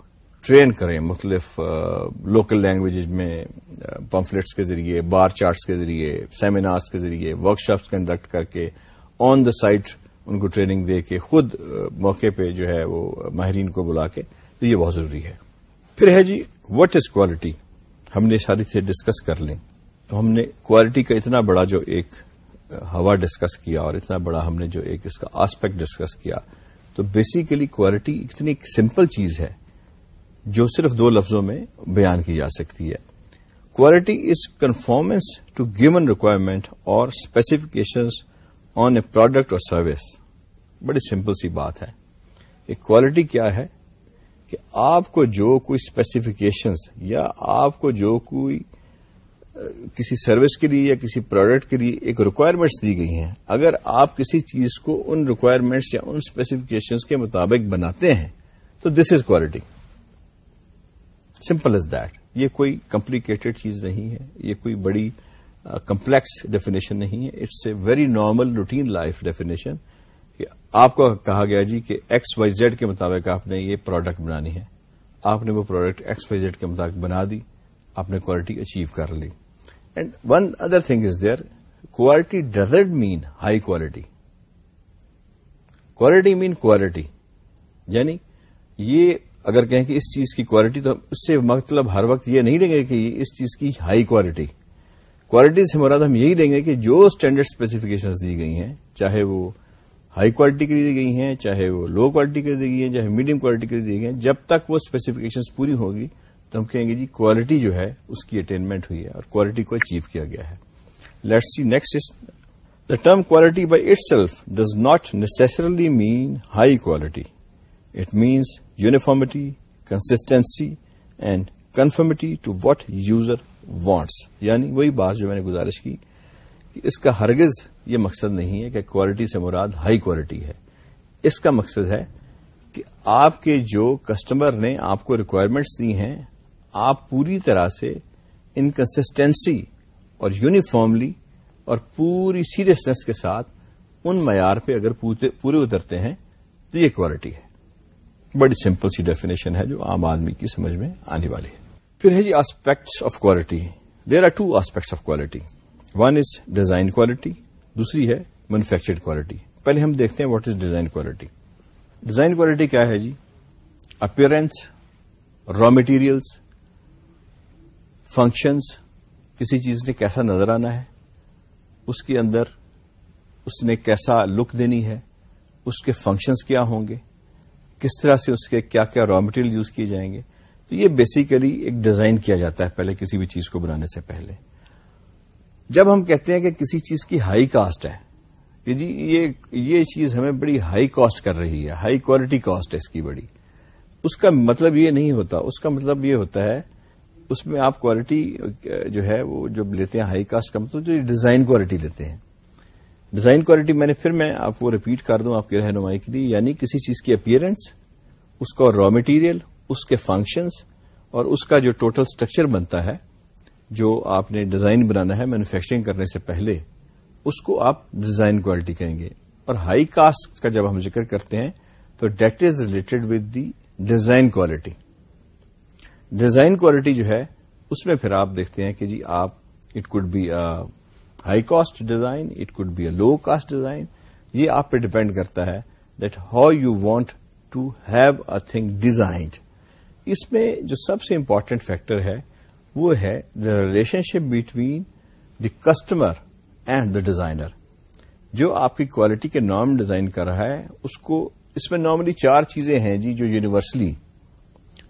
ٹرین کریں مختلف لوکل لینگویج میں پمفلٹس کے ذریعے بار چارٹس کے ذریعے سیمینارس کے ذریعے ورکشاپس کنڈکٹ کر کے آن دا سائٹ ان کو ٹریننگ دے کے خود موقع پہ جو ہے وہ ماہرین کو بلا کے تو یہ بہت ضروری ہے۔ پھر ہے جی؟ وٹ از کوالٹی ہم نے ساری سے ڈسکس کر لیں۔ تو ہم نے کوالٹی کا اتنا بڑا جو ایک ہوا ڈسکس کیا اور اتنا بڑا ہم نے جو ایک اس کا آسپیکٹ ڈسکس کیا۔ تو بیسیکلی کوالٹی اتنی سمپل چیز ہے۔ جو صرف دو لفظوں میں بیان کی جا سکتی ہے۔ Quality is conformance to given requirement اور اسپیسیفکیشنز آن اے پروڈکٹ اور سروس بڑی سمپل سی بات ہے۔ کہ کوالٹی کیا ہے؟ کہ آپ کو جو کوئی اسپیسیفکیشنز یا آپ کو جو کوئی کسی سروس کے لیے یا کسی پروڈکٹ کے لیے ایک ریکوائرمنٹس دی گئی ہیں۔ اگر آپ کسی چیز کو ان ریکوائرمنٹس یا ان اسپیسیفکیشنز کے مطابق بناتے ہیں، تو this is quality simple is that یہ کوئی کمپلیکیٹڈ چیز نہیں ہے. یہ کوئی بڑی کمپلیکس ڈیفینیشن نہیں ہے. It's a very normal routine life definition کہ آپ کو کہا گیا جی کہ ایکس وائی زیڈ کے مطابق آپ نے یہ پروڈکٹ بنانی ہے. آپ نے وہ پروڈکٹ ایکس وائی زیڈ کے مطابق بنا دی. آپ نے کوالٹی اچیو کر لی. And one other thing is there quality doesn't mean high quality quality mean quality یعنی یہ اگر کہیں کہ اس چیز کی کوالٹی تو اس سے مطلب ہر وقت یہ نہیں لیں گے کہ اس چیز کی ہائی کوالٹی کوالٹی سے مراد ہم یہی لیں گے کہ جو اسٹینڈرڈ اسپیسیفکیشن دی گئی ہیں، چاہے وہ ہائی کوالٹی کے لیے دی گئی ہیں، چاہے وہ لو کوالٹی کے لیے دی گئی ہیں، چاہے میڈیم کوالٹی کے لیے دی گئی ہیں، جب تک وہ اسپیسیفکیشن پوری ہوگی تو ہم کہیں گے جی کوالٹی جو ہے، اس کی اٹینمنٹ ہوئی ہے اور کوالٹی کو اچیو کیا گیا ہے۔ Let see next the term quality by itself does not necessarily mean high quality it means uniformity consistency and conformity to what user wants یعنی وہی بات جو میں نے گزارش کی کہ اس کا ہرگز یہ مقصد نہیں ہے کہ کوالٹی سے مراد ہائی کوالٹی ہے۔ اس کا مقصد ہے کہ آپ کے جو کسٹمر نے آپ کو ریکوائرمنٹس دی ہیں، آپ پوری طرح سے انکنسٹینسی اور یونیفارملی اور پوری سیریسنیس کے ساتھ ان معیار پہ اگر پورے اترتے ہیں، تو یہ کوالٹی ہے۔ بڑی سمپل سی ڈیفینیشن ہے جو عام آدمی کی سمجھ میں آنے والی ہے۔ پھر ہے جی aspects of quality there are two aspects of quality one is design quality دوسری ہے مینوفیکچرڈ کوالٹی پہلے ہم دیکھتے ہیں what is design quality design quality کیا ہے جی؟ اپیئرنس را مٹیریلس فنکشنز کسی چیز نے کیسا نظر آنا ہے؟ اس کے اندر اس نے کیسا لک دینی ہے؟ اس کے فنکشنز کیا ہوں گے؟ کس طرح سے اس کے کیا کیا را مٹیریل یوز کیے جائیں گے؟ تو یہ بیسیکلی ایک ڈیزائن کیا جاتا ہے پہلے کسی بھی چیز کو بنانے سے پہلے۔ جب ہم کہتے ہیں کہ کسی چیز کی ہائی کاسٹ ہے کہ جی یہ چیز ہمیں بڑی ہائی کاسٹ کر رہی ہے ہائی کوالٹی کاسٹ ہے اس کی بڑی۔ اس کا مطلب یہ نہیں ہوتا، اس کا مطلب یہ ہوتا ہے، اس میں آپ کوالٹی جو ہے وہ جب لیتے ہیں ہائی کاسٹ کا مطلب جو ڈیزائن کوالٹی لیتے ہیں۔ ڈیزائن کوالٹی میں نے پھر میں آپ کو ریپیٹ کر دوں آپ کی رہنمائی کے لیے یعنی کسی چیز کی اپیئرنس اس کا را مٹیریل اس کے فنکشنز اور اس کا جو ٹوٹل اسٹرکچر بنتا ہے، جو آپ نے ڈیزائن بنانا ہے مینوفیکچرنگ کرنے سے پہلے، اس کو آپ ڈیزائن کوالٹی کہیں گے۔ اور ہائی کاسٹ کا جب ہم ذکر کرتے ہیں، تو that is related with the design quality design quality جو ہے، اس میں پھر آپ دیکھتے ہیں کہ جی آپ it could be high cost design it could be a low cost design یہ آپ پہ ڈپینڈ کرتا ہے that how you want to have a thing designed اس میں جو سب سے امپورٹنٹ فیکٹر ہے، وہ ہے the relationship between the customer and the designer جو آپ کی کوالٹی کے نام ڈیزائن کر رہا ہے، اس کو، اس میں نارملی چار چیزیں ہیں جی جو یونیورسلی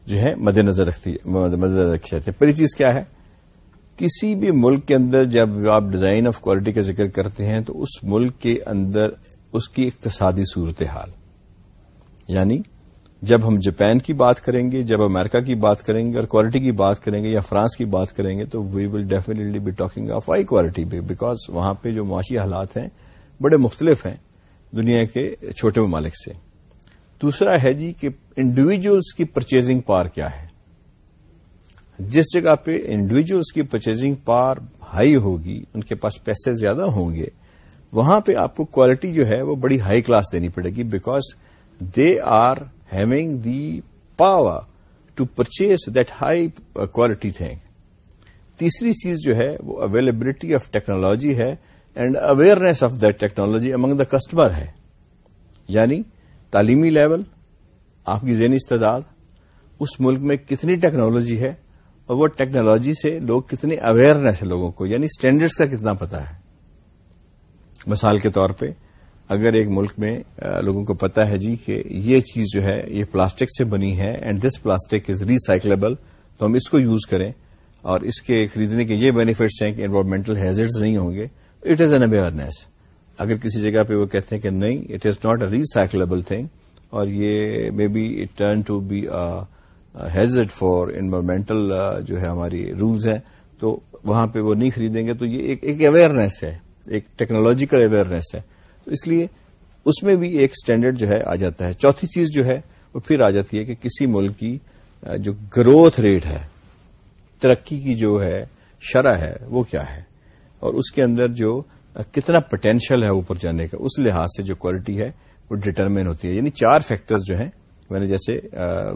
جو ہے مد نظر رکھتی مد نظر رکھی جاتی ہے پہلی چیز کیا ہے؟ کسی بھی ملک کے اندر جب آپ ڈیزائن آف کوالٹی کا ذکر کرتے ہیں تو اس ملک کے اندر اس کی اقتصادی صورتحال یعنی جب ہم جاپان کی بات کریں گے، جب امریکہ کی بات کریں گے اور کوالٹی کی بات کریں گے یا فرانس کی بات کریں گے، تو we will definitely be talking of high quality because وہاں پہ جو معاشی حالات ہیں بڑے مختلف ہیں دنیا کے چھوٹے ممالک سے۔ دوسرا ہے جی کہ انڈیویجلس کی پرچیزنگ پار کیا ہے۔ جس جگہ پہ انڈیویجلس کی پرچیزنگ پار ہائی ہوگی، ان کے پاس پیسے زیادہ ہوں گے، وہاں پہ آپ کو کوالٹی جو ہے وہ بڑی ہائی کلاس دینی پڑے گی because they are having the power to purchase that high quality thing تیسری چیز جو ہے وہ اویلیبلٹی آف ٹیکنالوجی ہے and awareness of that technology among the customer ہے۔ یعنی تعلیمی لیول آپ کی ذہنی استعداد، اس ملک میں کتنی ٹیکنالوجی ہے اور وہ ٹیکنالوجی سے لوگ کتنی اویئرنیس ہے لوگوں کو یعنی اسٹینڈرڈس کا کتنا پتا ہے۔ مثال کے طور پہ اگر ایک ملک میں لوگوں کو پتا ہے جی کہ یہ چیز جو ہے، یہ پلاسٹک سے بنی ہے and this plastic is recyclable تو ہم اس کو یوز کریں اور اس کے خریدنے کے یہ بینیفٹس ہیں کہ انوائرمنٹل ہیزرڈز نہیں ہوں گے۔ اٹ از این اویئرنیس اگر کسی جگہ پہ وہ کہتے ہیں کہ نہیں it is not a recyclable thing اور یہ may be it turn to be hazard for environmental جو ہے ہماری رولز ہیں، تو وہاں پہ وہ نہیں خریدیں گے، تو یہ ایک اویئرنیس ہے، ایک ٹیکنالوجیکل اویئرنیس ہے۔ تو اس لیے اس میں بھی ایک اسٹینڈرڈ جو ہے آ جاتا ہے۔ چوتھی چیز جو ہے، وہ پھر آ جاتی ہے کہ کسی ملک کی جو گروتھ ریٹ ہے، ترقی کی جو ہے، شرح ہے، وہ کیا ہے؟ اور اس کے اندر جو کتنا پوٹینشیل ہے اوپر جانے کا، اس لحاظ سے جو کوالٹی ہے، وہ ڈٹرمن ہوتی ہے۔ یعنی چار فیکٹرز جو ہیں، میں نے جیسے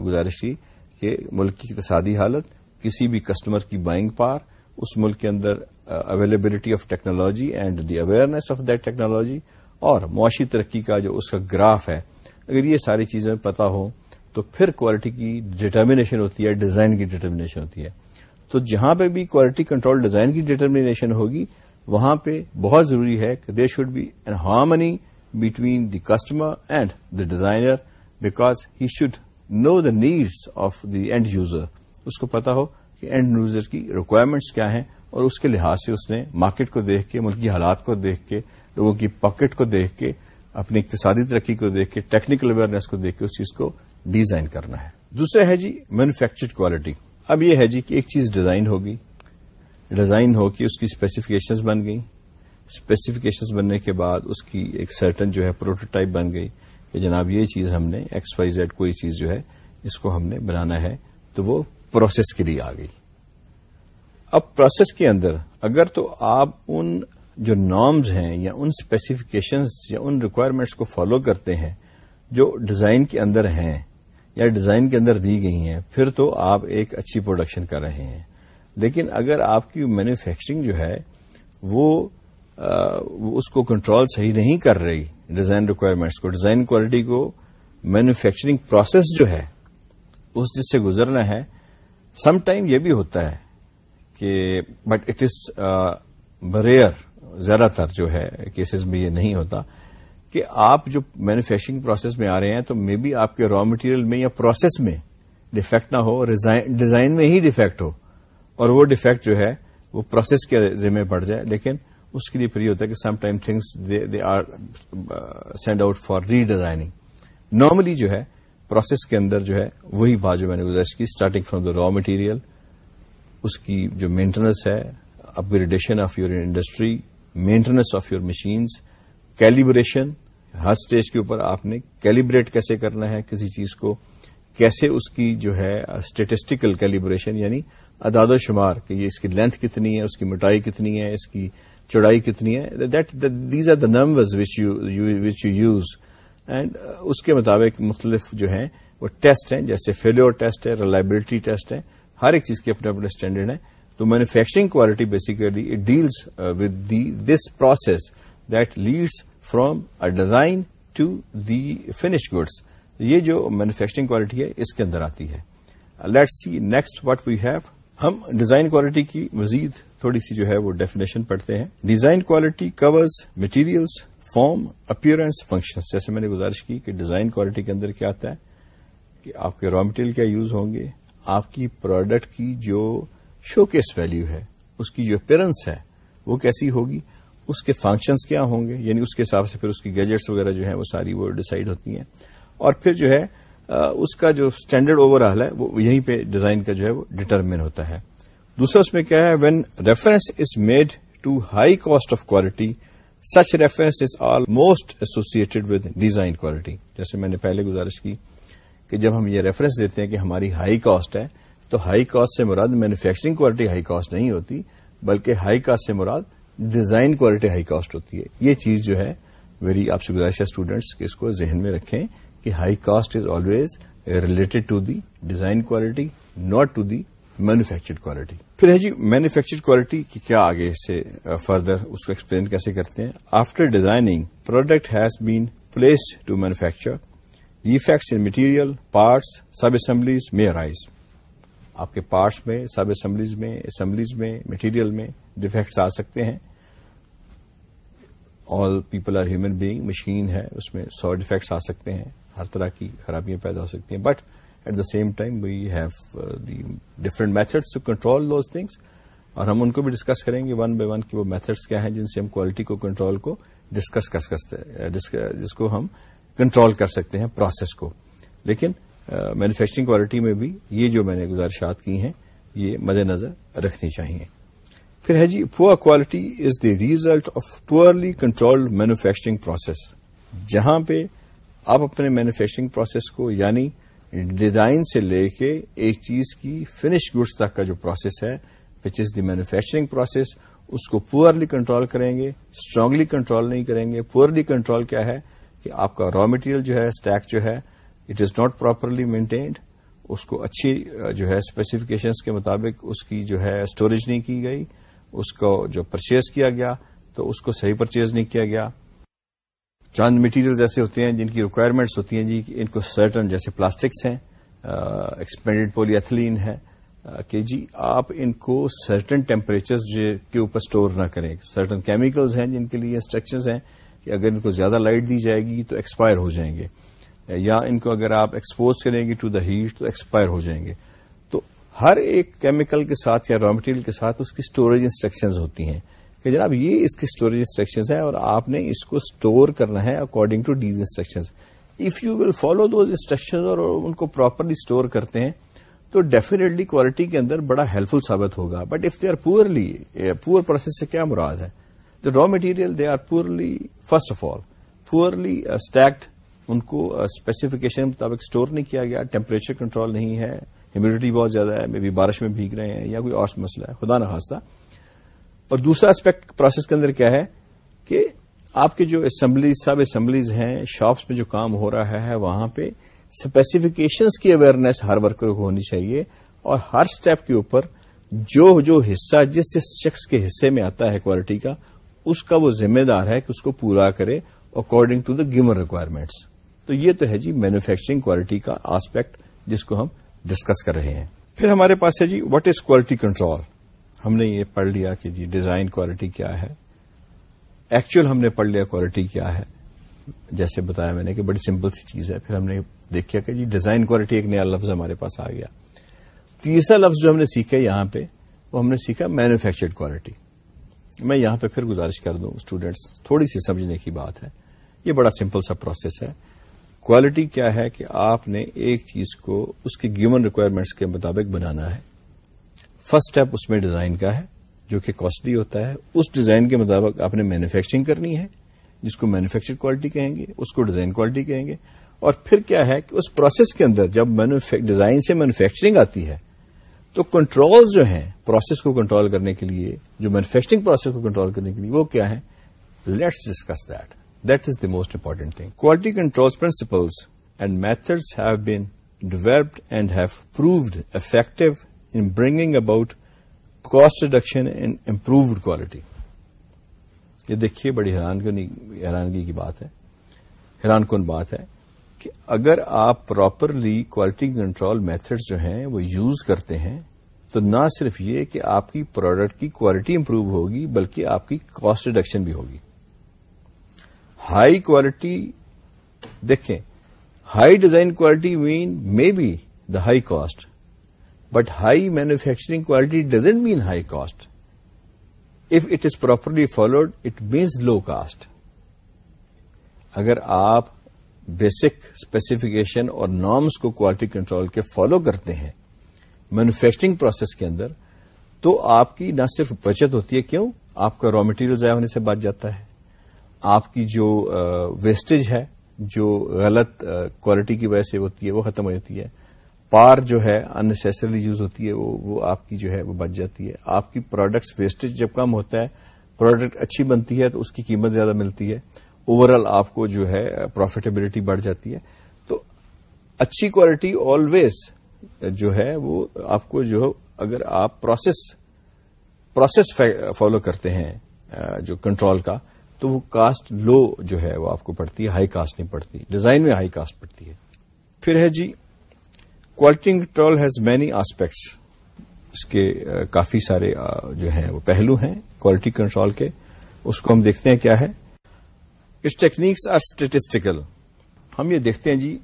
گزارش کی۔ کہ ملک کی اقتصادی حالت، کسی بھی کسٹمر کی بائنگ پار اس ملک کے اندر availability of technology and the awareness of that technology اور معاشی ترقی کا جو اس کا گراف ہے، اگر یہ ساری چیزیں پتا ہو تو پھر کوالٹی کی ڈٹرمنیشن ہوتی ہے ڈیزائن کی ڈٹرمنیشن ہوتی ہے۔ تو جہاں پہ بھی کوالٹی کنٹرول ڈیزائن کی ڈٹرمنیشن ہوگی، وہاں پہ بہت ضروری ہے کہ they should be in harmony between the customer and the designer because he should know the needs of the end user اس کو پتا ہو کہ اینڈ یوزر کی ریکوائرمنٹس کیا ہیں اور اس کے لحاظ سے اس نے مارکیٹ کو دیکھ کے ملکی حالات کو دیکھ کے، لوگوں کی پاکٹ کو دیکھ کے، اپنی اقتصادی ترقی کو دیکھ کے ٹیکنیکل اویئرنیس کو دیکھ کے اس چیز کو ڈیزائن کرنا ہے۔ دوسرا ہے جی مینوفیکچرڈ کوالٹی اب یہ ہے جی کہ ایک چیز ڈیزائن ہوگی۔ ڈیزائن ہو کے اس کی اسپیسیفکیشنز بن گئی اسپیسیفکیشنز بننے کے بعد اس کی ایک سرٹن جو ہے پروٹوٹائپ بن گئی۔ کہ جناب یہ چیز ہم نے ایکس وائی زیڈ کوئی چیز جو ہے، اس کو ہم نے بنانا ہے، تو وہ پروسیس کے لیے آ گئی۔ اب پروسیس کے اندر اگر تو آپ ان جو نارمز ہیں یا ان اسپیسیفکیشنز یا ان ریکوائرمنٹس کو فالو کرتے ہیں، جو ڈیزائن کے اندر ہیں یا ڈیزائن کے اندر دی گئی ہیں، پھر تو آپ ایک اچھی پروڈکشن کر رہے ہیں۔ لیکن اگر آپ کی مینوفیکچرنگ جو ہے، وہ اس کو کنٹرول صحیح نہیں کر رہی ڈیزائن ریکوائرمنٹس کو، ڈیزائن کوالٹی کو، مینوفیکچرنگ پروسیس جو ہے، اس جس سے گزرنا ہے، سم ٹائم یہ بھی ہوتا ہے کہ بٹ اٹ از بریئر زیادہ تر جو ہے کیسز میں یہ نہیں ہوتا کہ آپ جو مینوفیکچرنگ پروسیس میں آ رہے ہیں تو مے بی آپ کے را مٹیریل میں یا پروسیس میں ڈیفیکٹ نہ ہو ڈیزائن میں ہی ڈیفیکٹ ہو اور وہ ڈیفیکٹ جو ہے، وہ پروسیس کے ذمہ پڑ جائے، لیکن اس کے لیے پھر یہ ہوتا ہے کہ some time things they are send out for redesigning normally جو ہے پروسیس کے اندر جو ہے، وہی بات جو میں نے گزارش کی starting from the raw material اس کی جو مینٹیننس ہے upgradation of your industry maintenance of your machines calibration Hare stage کے اوپر آپ نے کیلیبریٹ کیسے کرنا ہے کسی چیز کو، کیسے اس کی جو ہے uh, اسٹیٹسٹیکل کیلیبریشن یعنی اداد و شمار کہ یہ اس کی لینتھ کتنی ہے، اس کی مٹائی کتنی ہے، اس کی چوڑائی کتنی ہے؟ These are the numbers which you use and اس کے مطابق مختلف جو ہیں وہ ٹیسٹ ہیں، جیسے فیلور ٹیسٹ ہے ریلائبلٹی ٹیسٹ ہے، ہر ایک چیز کے اپنے اپنے اسٹینڈرڈ ہیں۔ تو manufacturing quality basically it deals with this process that leads from a design to the finish goods یہ جو مینوفیکچرنگ کوالٹی ہے، اس کے اندر آتی ہے۔ Let see next what we have ہم ڈیزائن کوالٹی کی مزید تھوڑی سی جو ہے وہ ڈیفینیشن پڑھتے ہیں۔ Design quality covers materials form appearance function جیسے میں نے گزارش کی کہ ڈیزائن کوالٹی کے اندر کیا آتا ہے کہ آپ کے را مٹیریل کیا یوز ہوں گے، آپ کی پروڈکٹ کی جو شو کیس ویلو ہے، اس کی جو اپیرنس ہے، وہ کیسی ہوگی؟ اس کے فنکشنز کیا ہوں گے؟ یعنی اس کے حساب سے پھر اس کی گیجٹس وغیرہ جو ہیں وہ ساری وہ ڈسائڈ ہوتی ہیں۔ اور پھر جو ہے اس کا جو اسٹینڈرڈ اوور آل ہے، وہ یہیں پہ ڈیزائن کا جو ہے وہ ڈٹرمن ہوتا ہے۔ دوسرا اس میں کیا ہے when reference is made to high cost of quality such reference is almost associated with design quality جیسے میں نے پہلے گزارش کی کہ جب ہم یہ ریفرنس دیتے ہیں کہ ہماری ہائی کاسٹ ہے، تو ہائی کاسٹ سے مراد مینوفیکچرنگ کوالٹی ہائی کاسٹ نہیں ہوتی، بلکہ ہائی کاسٹ سے مراد ڈیزائن کوالٹی ہائی کاسٹ ہوتی ہے. یہ چیز جو ہے، میری آپ سے گزارش ہے اسٹوڈینٹس کہ اس کو ذہن میں رکھیں کہ high cost is always related to the design quality not to the manufactured quality پھر ہے جی مینوفیکچرڈ کوالٹی کی کیا آگے سے فردر اس کو ایکسپلین کیسے کرتے ہیں؟ After designing product has been placed to manufacture defects in material parts sub assemblies میں رائز آپ کے پارٹس میں سب اسمبلیز میں اسمبلیز میں مٹیریل میں ڈیفیکٹس آ سکتے ہیں. All people are human being machine ہے اس میں، سو ڈیفیکٹس آ سکتے ہیں. ہر طرح کی خرابیاں پیدا ہو سکتی ہیں. But at the same time we have the different methods to control those things اور ہم ان کو بھی ڈسکس کریں گے ون بائی ون کہ وہ میتھڈس کیا ہیں جن سے ہم کوالٹی کو کنٹرول کو ڈسکس کر سکتے جس کو ہم کنٹرول کر سکتے ہیں پروسیس کو۔ لیکن مینوفیکچرنگ کوالٹی میں بھی یہ جو میں نے گزارشات کی ہیں یہ مد نظر رکھنی چاہیے۔ پھر ہے جی poor quality is the result of poorly controlled manufacturing process. جہاں پہ آپ اپنے مینوفیکچرنگ پروسیس کو یعنی ڈیزائن سے لے کے ایک چیز کی فنش گڈس تک کا جو پروسیس ہے which is the manufacturing process اس کو پورلی کنٹرول کریں گے اسٹرانگلی کنٹرول نہیں کریں گے۔ پورلی کنٹرول کیا ہے؟ کہ آپ کا را مٹیریل جو ہے اسٹیک جو ہے it is not properly maintained اس کو اچھی جو ہے اسپیسیفکیشنس کے مطابق اس کی جو ہے اسٹوریج نہیں کی گئی۔ اس کو جو پرچیز کیا گیا، تو اس کو صحیح پرچیز نہیں کیا گیا۔ چاند مٹیریلز ایسے ہوتے ہیں جن کی ریکوائرمنٹس ہوتی ہیں جی ان کو سرٹن جیسے پلاسٹکس ہیں ایکسپینڈیڈ پولی ایتھلین ہے کہ جی آپ ان کو سرٹن ٹیمپریچر کے اوپر اسٹور نہ کریں۔ سرٹن کیمیکلز ہیں جن کے لیے انسٹرکشنز ہیں کہ اگر ان کو زیادہ لائٹ دی جائے گی تو ایکسپائر ہو جائیں گے۔ یا ان کو اگر آپ ایکسپوز کریں گے ٹو دا ہیٹ تو ایکسپائر ہو جائیں گے۔ تو ہر ایک کیمیکل کے ساتھ یا را مٹیریل کے ساتھ اس کی اسٹوریج انسٹرکشنز ہوتی ہیں۔ کہ جناب یہ اس کی اسٹوریج انسٹرکشنز ہیں اور آپ نے اس کو اسٹور کرنا ہے according to these instructions if you will follow those instruction اور ان کو پراپرلی اسٹور کرتے ہیں، تو ڈیفینیٹلی کوالٹی کے اندر بڑا ہیلپ فل ثابت ہوگا. But if they are poorly poor process سے کیا مراد ہے؟ The raw material they are poorly first of all poorly stacked ان کو eh, اسپیسیفکیشن مطابق اسٹور نہیں کیا گیا. ٹیمپریچر کنٹرول نہیں ہے. ہیمیڈیٹی بہت زیادہ ہے. مے بی بارش میں بھیگ رہے ہیں یا کوئی اور مسئلہ ہے. خدا نہ خاصہ اور دوسرا اسپیکٹ پروسیس کے اندر کیا ہے کہ آپ کے جو اسمبلیز سب اسمبلیز ہیں شاپس میں جو کام ہو رہا ہے، وہاں پہ اسپیسیفکیشنس کی اویئرنیس ہر ورکر کو ہونی چاہیے اور ہر سٹیپ کے اوپر جو جو حصہ، جس جس شخص کے حصے میں آتا ہے کوالٹی کا، اس کا وہ ذمہ دار ہے کہ اس کو پورا کرے according to the given requirements تو یہ تو ہے جی مینوفیکچرنگ کوالٹی کا آسپیکٹ جس کو ہم ڈسکس کر رہے ہیں۔ پھر ہمارے پاس ہے جی وٹ از کوالٹی کنٹرول ہم نے یہ پڑھ لیا کہ جی ڈیزائن کوالٹی کیا ہے۔ ایکچوئل ہم نے پڑھ لیا کوالٹی کیا ہے۔ جیسے بتایا میں نے کہ بڑی سمپل سی چیز ہے۔ پھر ہم نے دیکھا کہ جی ڈیزائن کوالٹی ایک نیا لفظ ہمارے پاس آ گیا۔ تیسرا لفظ جو ہم نے سیکھا یہاں پہ، وہ ہم نے سیکھا مینوفیکچرڈ کوالٹی۔ میں یہاں پہ پھر گزارش کر دوں اسٹوڈینٹس تھوڑی سی سمجھنے کی بات ہے۔ یہ بڑا سمپل سا پروسیس ہے۔ کوالٹی کیا ہے کہ آپ نے ایک چیز کو اس کی گیون ریکوائرمنٹس کے مطابق بنانا ہے۔ فرسٹ اسٹیپ اس میں ڈیزائن کا ہے، جو کہ کاسٹلی ہوتا ہے. اس ڈیزائن کے مطابق آپ نے مینوفیکچرنگ کرنی ہے، جس کو مینوفیکچر کوالٹی کہیں گے، اس کو ڈیزائن کوالٹی کہیں گے. اور پھر کیا ہے کہ اس پروسیس کے اندر جب ڈیزائن سے مینوفیکچرنگ آتی ہے، تو کنٹرول جو ہیں پروسیس کو کنٹرول کرنے کے لیے، جو مینوفیکچرنگ پروسیس کو کنٹرول کرنے کے لیے، وہ کیا ہے let's discuss that that is the most important thing quality control principles and methods have been developed and have proved effective in bringing about cost reduction and improved quality یہ دیکھیے بڑی حیرانگی کی بات ہے۔ حیران کن بات ہے کہ اگر آپ پراپرلی کوالٹی کنٹرول میتھڈ جو ہیں وہ یوز کرتے ہیں، تو نہ صرف یہ کہ آپ کی پروڈکٹ کی کوالٹی امپروو ہوگی، بلکہ آپ کی کاسٹ ریڈکشن بھی ہوگی۔ ہائی کوالٹی دیکھیں high design quality mean may be the high cost but high manufacturing quality doesn't mean high cost if it is properly followed it means low cost اگر آپ basic specification اور norms کو quality control کے follow کرتے ہیں manufacturing process کے اندر، تو آپ کی نہ صرف بچت ہوتی ہے، کیوں؟ آپ کا را مٹیریل ضائع ہونے سے بچ جاتا ہے۔ آپ کی جو ویسٹیج ہے، جو غلط کوالٹی کی وجہ سے ہوتی ہے، وہ ختم ہو جاتی ہے۔ پار جو ہے انسیسری یوز ہوتی ہے، وہ وہ آپ کی جو ہے وہ بچ جاتی ہے۔ آپ کی پروڈکٹس ویسٹیج جب کم ہوتا ہے پروڈکٹ اچھی بنتی ہے تو اس کی قیمت زیادہ ملتی ہے۔ اوور آل آپ کو جو ہے پروفیٹیبلٹی بڑھ جاتی ہے۔ تو اچھی کوالٹی آلویز جو ہے وہ آپ کو جو اگر آپ پروسیس پروسیس فالو کرتے ہیں جو کنٹرول کا، تو وہ کاسٹ لو جو ہے وہ آپ کو پڑتی ہے ہائی کاسٹ نہیں پڑتی۔ ڈیزائن میں ہائی کاسٹ پڑتی ہے۔ پھر ہے جی quality control has many aspects اس کے کافی سارے جو ہیں، وہ پہلو ہیں کوالٹی کنٹرول کے۔ اس کو ہم دیکھتے ہیں کیا ہے؟ اس ٹیکنیکس آر اسٹیٹسٹیکل ہم یہ دیکھتے ہیں جی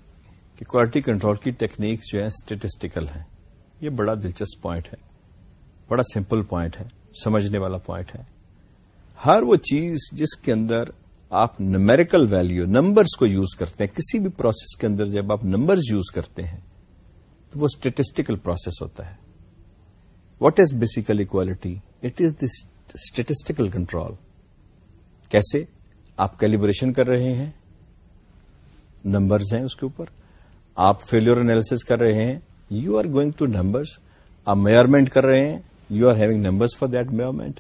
کہ کوالٹی کنٹرول کی ٹیکنیکس جو ہیں اسٹیٹسٹیکل ہیں۔ یہ بڑا دلچسپ پوائنٹ ہے۔ بڑا سمپل پوائنٹ ہے۔ سمجھنے والا پوائنٹ ہے۔ ہر وہ چیز جس کے اندر آپ نمیریکل ویلو نمبرز کو یوز کرتے ہیں، کسی بھی پروسیس کے اندر جب آپ نمبرز یوز کرتے ہیں تو وہ اسٹیٹسٹیکل پروسیس ہوتا ہے۔ What is basically quality it is this statistical control کیسے آپ کیلیبریشن کر رہے ہیں؟ نمبرز ہیں اس کے اوپر۔ آپ فیلور انالیس کر رہے ہیں۔ You are going to numbers آپ میئرمنٹ کر رہے ہیں۔ You are having numbers for that measurement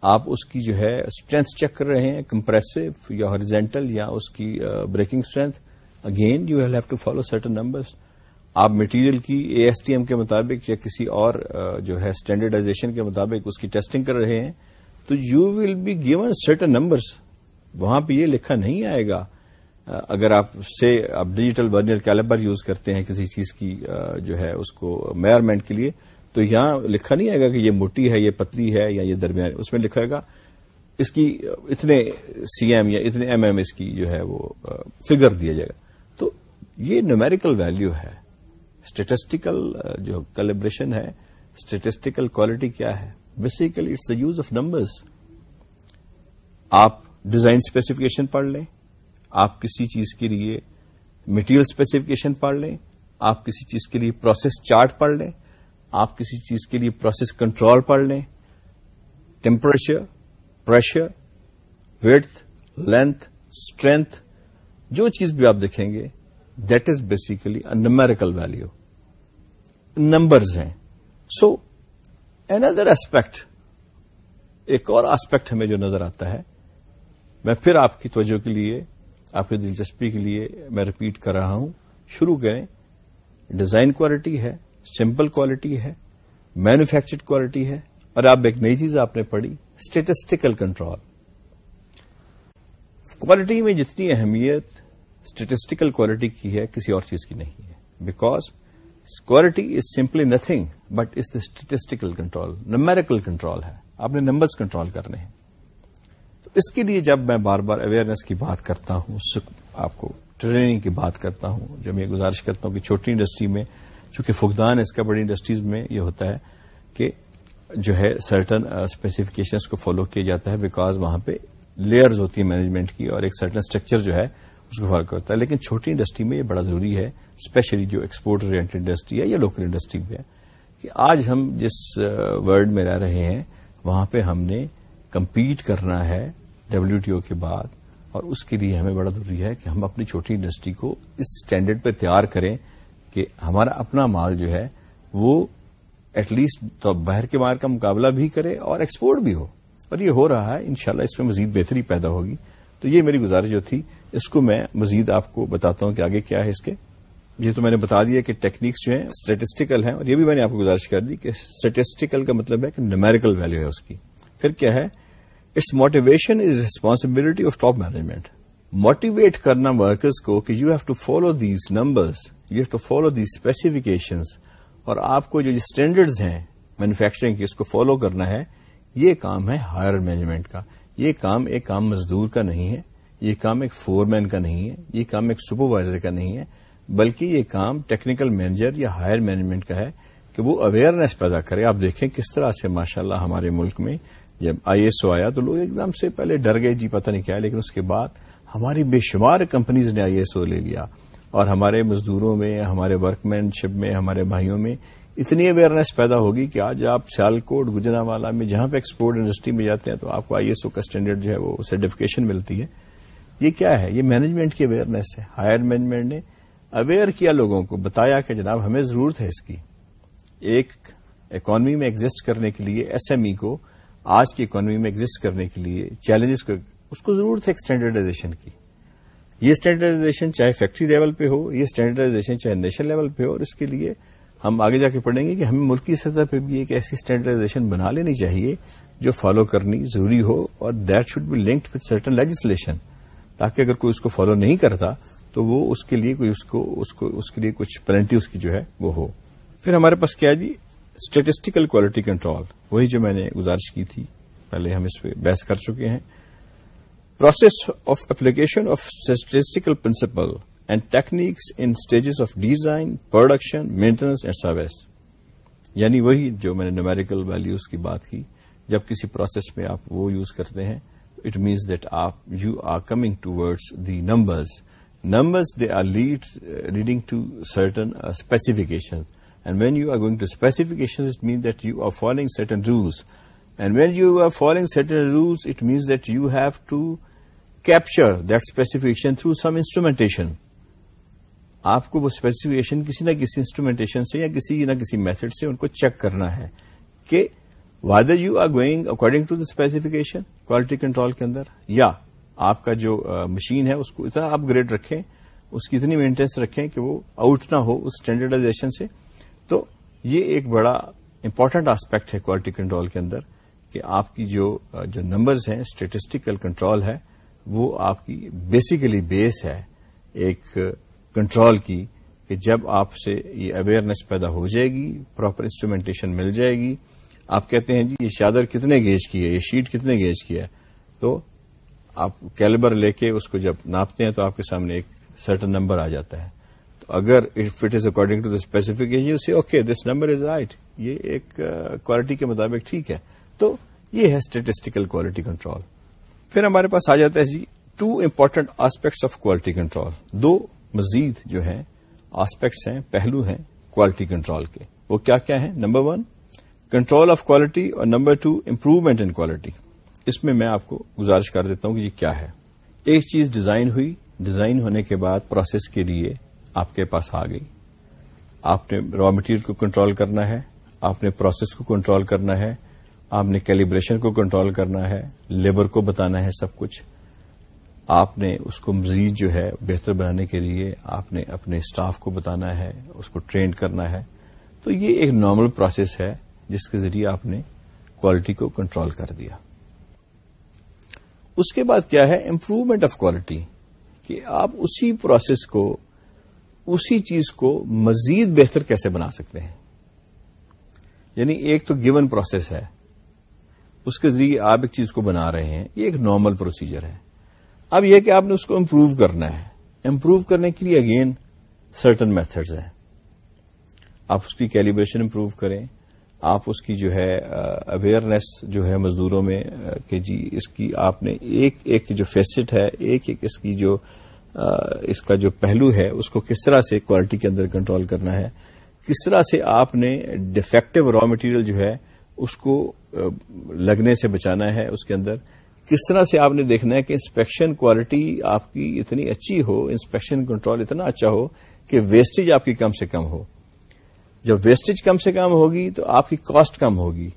آپ اس کی جو ہے اسٹرینتھ چیک کر رہے ہیں۔ کمپریسو یا ہارزینٹل یا اس کی breaking strength again you have to follow certain numbers آپ مٹیریل کی اے ایس ٹی ایم کے مطابق یا کسی اور جو ہے اسٹینڈرڈائزیشن کے مطابق اس کی ٹیسٹنگ کر رہے ہیں، تو you will be given certain numbers وہاں پہ یہ لکھا نہیں آئے گا اگر آپ سے آپ ڈیجیٹل ورنیل کیلیبر یوز کرتے ہیں کسی چیز کی جو ہے اس کو میئرمنٹ کے لیے، تو یہاں لکھا نہیں آئے گا کہ یہ موٹی ہے، یہ پتلی ہے یا یہ درمیان، اس میں لکھا گا اس کی اتنے سی ایم یا اتنے ایم ایم اس کی جو ہے وہ فگر دیا جائے گا۔ تو یہ نومیریکل ویلو ہے۔ اسٹیٹسٹیکل uh, جو کیلیبریشن ہے اسٹیٹسٹیکل کوالٹی کیا ہے? Basically it's the use of numbers آپ ڈیزائن اسپیسیفکیشن پڑھ لیں، آپ کسی چیز کے لیے مٹیریل اسپیسیفکیشن پڑھ لیں، آپ کسی چیز کے لیے پروسیس چارٹ پڑھ لیں، آپ کسی چیز کے لیے پروسیس کنٹرول پڑھ لیں. Temperature pressure width length strength جو چیز بھی آپ دیکھیں گے that is basically a numerical value numbers ہیں. سو این ادر ایسپیکٹ ایک اور آسپیکٹ ہمیں جو نظر آتا ہے، میں پھر آپ کی توجہ کے لیے، آپ کی دلچسپی کے لیے میں ریپیٹ کر رہا ہوں۔ شروع کریں۔ ڈیزائن کوالٹی ہے سمپل کوالٹی ہے مینوفیکچرڈ کوالٹی ہے، اور آپ ایک نئی چیز آپ نے پڑھی اسٹیٹسٹیکل کنٹرول کوالٹی میں جتنی اہمیت اسٹیٹسٹیکل کوالٹی کی ہے، کسی اور چیز کی نہیں ہے. Because quality is simply nothing but is the statistical control numerical control ہے. آپ نے نمبرز کنٹرول کرنے ہیں. تو اس کے لیے جب میں بار بار اویئرنیس کی بات کرتا ہوں آپ کو ٹریننگ کی بات کرتا ہوں، جب میں گزارش کرتا ہوں کہ چھوٹی انڈسٹری میں، چونکہ فقدان اس کا بڑی انڈسٹریز میں یہ ہوتا ہے کہ جو ہے سرٹن اسپیسیفکیشنس uh, کو فالو کیا جاتا ہے بیکاز وہاں پہ لیئرز ہوتی ہیں مینجمنٹ کی اور ایک سرٹن اسٹرکچر جو ہے اس کو فالو کرتا ہے۔ لیکن چھوٹی انڈسٹری میں یہ بڑا ضروری ہے اسپیشلی جو ایکسپورٹ اورینٹڈ انڈسٹری ہے یا لوکل انڈسٹری میں ہے کہ آج ہم جس ورلڈ میں رہ رہے ہیں، وہاں پہ ہم نے کمپیٹ کرنا ہے ڈبلو ٹی او کے بعد، اور اس کے لیے ہمیں بڑا ضروری ہے کہ ہم اپنی چھوٹی انڈسٹری کو اس اسٹینڈرڈ پہ تیار کریں کہ ہمارا اپنا مال جو ہے، وہ ایٹ لیسٹ تو باہر کے مال کا مقابلہ بھی کرے اور ایکسپورٹ بھی ہو۔ اور یہ ہو رہا ہے، انشاءاللہ اس میں مزید بہتری پیدا ہوگی۔ تو یہ میری گزارش جو تھی، اس کو میں مزید آپ کو بتاتا ہوں کہ آگے کیا ہے اس کے۔ یہ تو میں نے بتا دیا کہ ٹیکنیکس جو ہیں اسٹیٹسٹیکل ہیں اور یہ بھی میں نے آپ کو گزارش کر دی کہ اسٹیٹسٹیکل کا مطلب ہے کہ نیمیریکل ویلو ہے اس کی۔ پھر کیا ہے؟ It's motivation is responsibility of top management motivate کرنا ورکرز کو کہ you have to follow these numbers you have to follow the specifications اور آپ کو جو اسٹینڈرڈز ہیں مینوفیکچرنگ کی، اس کو فالو کرنا ہے، یہ کام ہے ہائر مینجمنٹ کا۔ یہ کام ایک کام مزدور کا نہیں ہے، یہ کام ایک فور مین کا نہیں ہے، یہ کام ایک سپروائزر کا نہیں ہے، بلکہ یہ کام ٹیکنیکل مینیجر یا ہائر مینجمنٹ کا ہے کہ وہ اویئرنیس پیدا کرے۔ آپ دیکھیں کس طرح سے ماشاء اللہ ہمارے ملک میں جب آئی ایس او آیا تو لوگ ایک دم سے پہلے ڈر گئے جی پتہ نہیں کیا لیکن اس کے بعد ہماری بے شمار کمپنیز نے آئی ایس او لے لیا۔ اور ہمارے مزدوروں میں، ہمارے ورک مین شپ میں، ہمارے بھائیوں میں اتنی اویئرنیس پیدا ہوگی کہ آج آپ سیال کوٹ گجرا والا میں جہاں پہ ایکسپورٹ انڈسٹری میں جاتے ہیں تو آپ کو آئی ایس او کا اسٹینڈرڈ جو ہے وہ سرٹیفکیشن ملتی ہے۔ یہ کیا ہے؟ یہ مینجمنٹ کی اویئرنیس ہے۔ ہائر مینجمنٹ نے اویئر کیا لوگوں کو، بتایا کہ جناب ہمیں ضرورت ہے اس کی۔ ایک اکانمی میں ایگزٹ کرنے کے لیے ایس ایم ای کو آج کی اکانمی میں ایگزٹ کرنے کے لیے چیلنجز کو، اس کو ضرورت ہے ایک اسٹینڈرڈائزیشن کی۔ یہ اسٹینڈرڈائزیشن چاہے فیکٹری لیول پہ ہو، یہ اسٹینڈرڈائزیشن چاہے نیشنل لیول پہ ہو، اور اس کے لیے ہم آگے جا کے پڑھیں گے کہ ہمیں ملکی سطح پہ بھی ایک ایسی اسٹینڈرڈائزیشن بنا لینی چاہیے جو فالو کرنی ضروری ہو اور that should be linked with certain legislation تاکہ اگر کوئی اس کو فالو نہیں کرتا تو وہ اس کے لیے کوئی اس کو اس کو اس کے لیے کچھ پینلٹی اس کی جو ہے وہ ہو. پھر ہمارے پاس کیا جی؟ اسٹیٹسٹیکل کوالٹی کنٹرول وہی جو میں نے گزارش کی تھی. پہلے ہم اس پہ بحث کر چکے ہیں. Process of application of statistical principle and techniques in stages of design production maintenance and service یعنی وہی جو میں نے نیمیریکل ویلوز کی بات کی، جب کسی پروسیس میں آپ وہ یوز کرتے ہیں اٹ مینس دیٹ آپ you are come towards the numbers numbers they are lead reading to certain specification and when you are گوگ to specifications that you are following certain rules and when you are following certain rules it means that you have to capture that specification through some instrumentation آپ کو وہ specification کسی نہ کسی instrumentation سے یا کسی نہ کسی میتھڈ سے ان کو چیک کرنا ہے کہ whether you are going according to the specification quality control کے اندر، یا آپ کا جو مشین ہے، اس کو اتنا اپ گریڈ رکھیں، اس کی اتنی مینٹینس رکھیں کہ وہ آؤٹ نہ ہو اس اسٹینڈرڈائزیشن سے، تو یہ ایک بڑا امپورٹنٹ آسپیکٹ ہے کوالٹی کنٹرول کے اندر کہ آپ کی جو جو نمبرز ہیں اسٹیٹسٹیکل کنٹرول ہے، وہ آپ کی بیسیکلی بیس ہے، ایک کنٹرول کی کہ جب آپ سے یہ اویئرنیس پیدا ہو جائے گی پراپر انسٹرومینٹیشن مل جائے گی۔ آپ کہتے ہیں جی یہ چادر کتنے گیج کی ہے؟ یہ شیٹ کتنے گیج کی ہے؟ تو آپ کیلبر لے کے اس کو جب ناپتے ہیں تو آپ کے سامنے ایک سرٹن نمبر آ جاتا ہے۔ تو اگر if it is according to the specification okay this number is right یہ ایک کوالٹی کے مطابق ٹھیک ہے۔ تو یہ ہے اسٹیٹسٹیکل کوالٹی کنٹرول پھر ہمارے پاس آ جاتا ہے جی two important aspects of quality control دو مزید جو ہیں آسپیکٹس ہیں، پہلو ہیں کوالٹی کنٹرول کے۔ وہ کیا کیا ہیں؟ Number one control of quality اور number two improvement in quality اس میں میں آپ کو گزارش کر دیتا ہوں کہ یہ کیا ہے۔ ایک چیز ڈیزائن ہوئی ڈیزائن ہونے کے بعد پروسیس کے لیے آپ کے پاس آ گئی۔ آپ نے را مٹیریل کو کنٹرول کرنا ہے، آپ نے پروسیس کو کنٹرول کرنا ہے، آپ نے کیلیبریشن کو کنٹرول کرنا ہے لیبر کو بتانا ہے سب کچھ۔ آپ نے اس کو مزید جو ہے بہتر بنانے کے لیے آپ نے اپنے اسٹاف کو بتانا ہے، اس کو ٹرین کرنا ہے۔ تو یہ ایک نارمل پروسیس ہے جس کے ذریعے آپ نے کوالٹی کو کنٹرول کر دیا۔ اس کے بعد کیا ہے؟ امپروومنٹ آف کوالٹی کہ آپ اسی پروسیس کو، اسی چیز کو مزید بہتر کیسے بنا سکتے ہیں۔ یعنی ایک تو گیون پروسیس ہے، اس کے ذریعے آپ ایک چیز کو بنا رہے ہیں، یہ ایک نارمل پروسیجر ہے۔ اب یہ کہ آپ نے اس کو امپروو کرنا ہے۔ امپروو کرنے کے لیے اگین سرٹن میتھڈز ہیں۔ آپ اس کی کیلیبریشن امپروو کریں۔ آپ اس کی جو ہے اویئرنیس جو ہے مزدوروں میں کہ جی اس کی آپ نے ایک ایک جو فیسٹ ہے، ایک ایک اس کی جو اس کا جو پہلو ہے، اس کو کس طرح سے کوالٹی کے اندر کنٹرول کرنا ہے۔ کس طرح سے آپ نے ڈیفیکٹو را مٹیریل جو ہے، اس کو لگنے سے بچانا ہے اس کے اندر۔ کس طرح سے آپ نے دیکھنا ہے کہ انسپیکشن کوالٹی آپ کی اتنی اچھی ہو انسپیکشن کنٹرول اتنا اچھا ہو کہ ویسٹیج آپ کی کم سے کم ہو۔ جب ویسٹیج کم سے کم ہوگی تو آپ کی کاسٹ کم ہوگی۔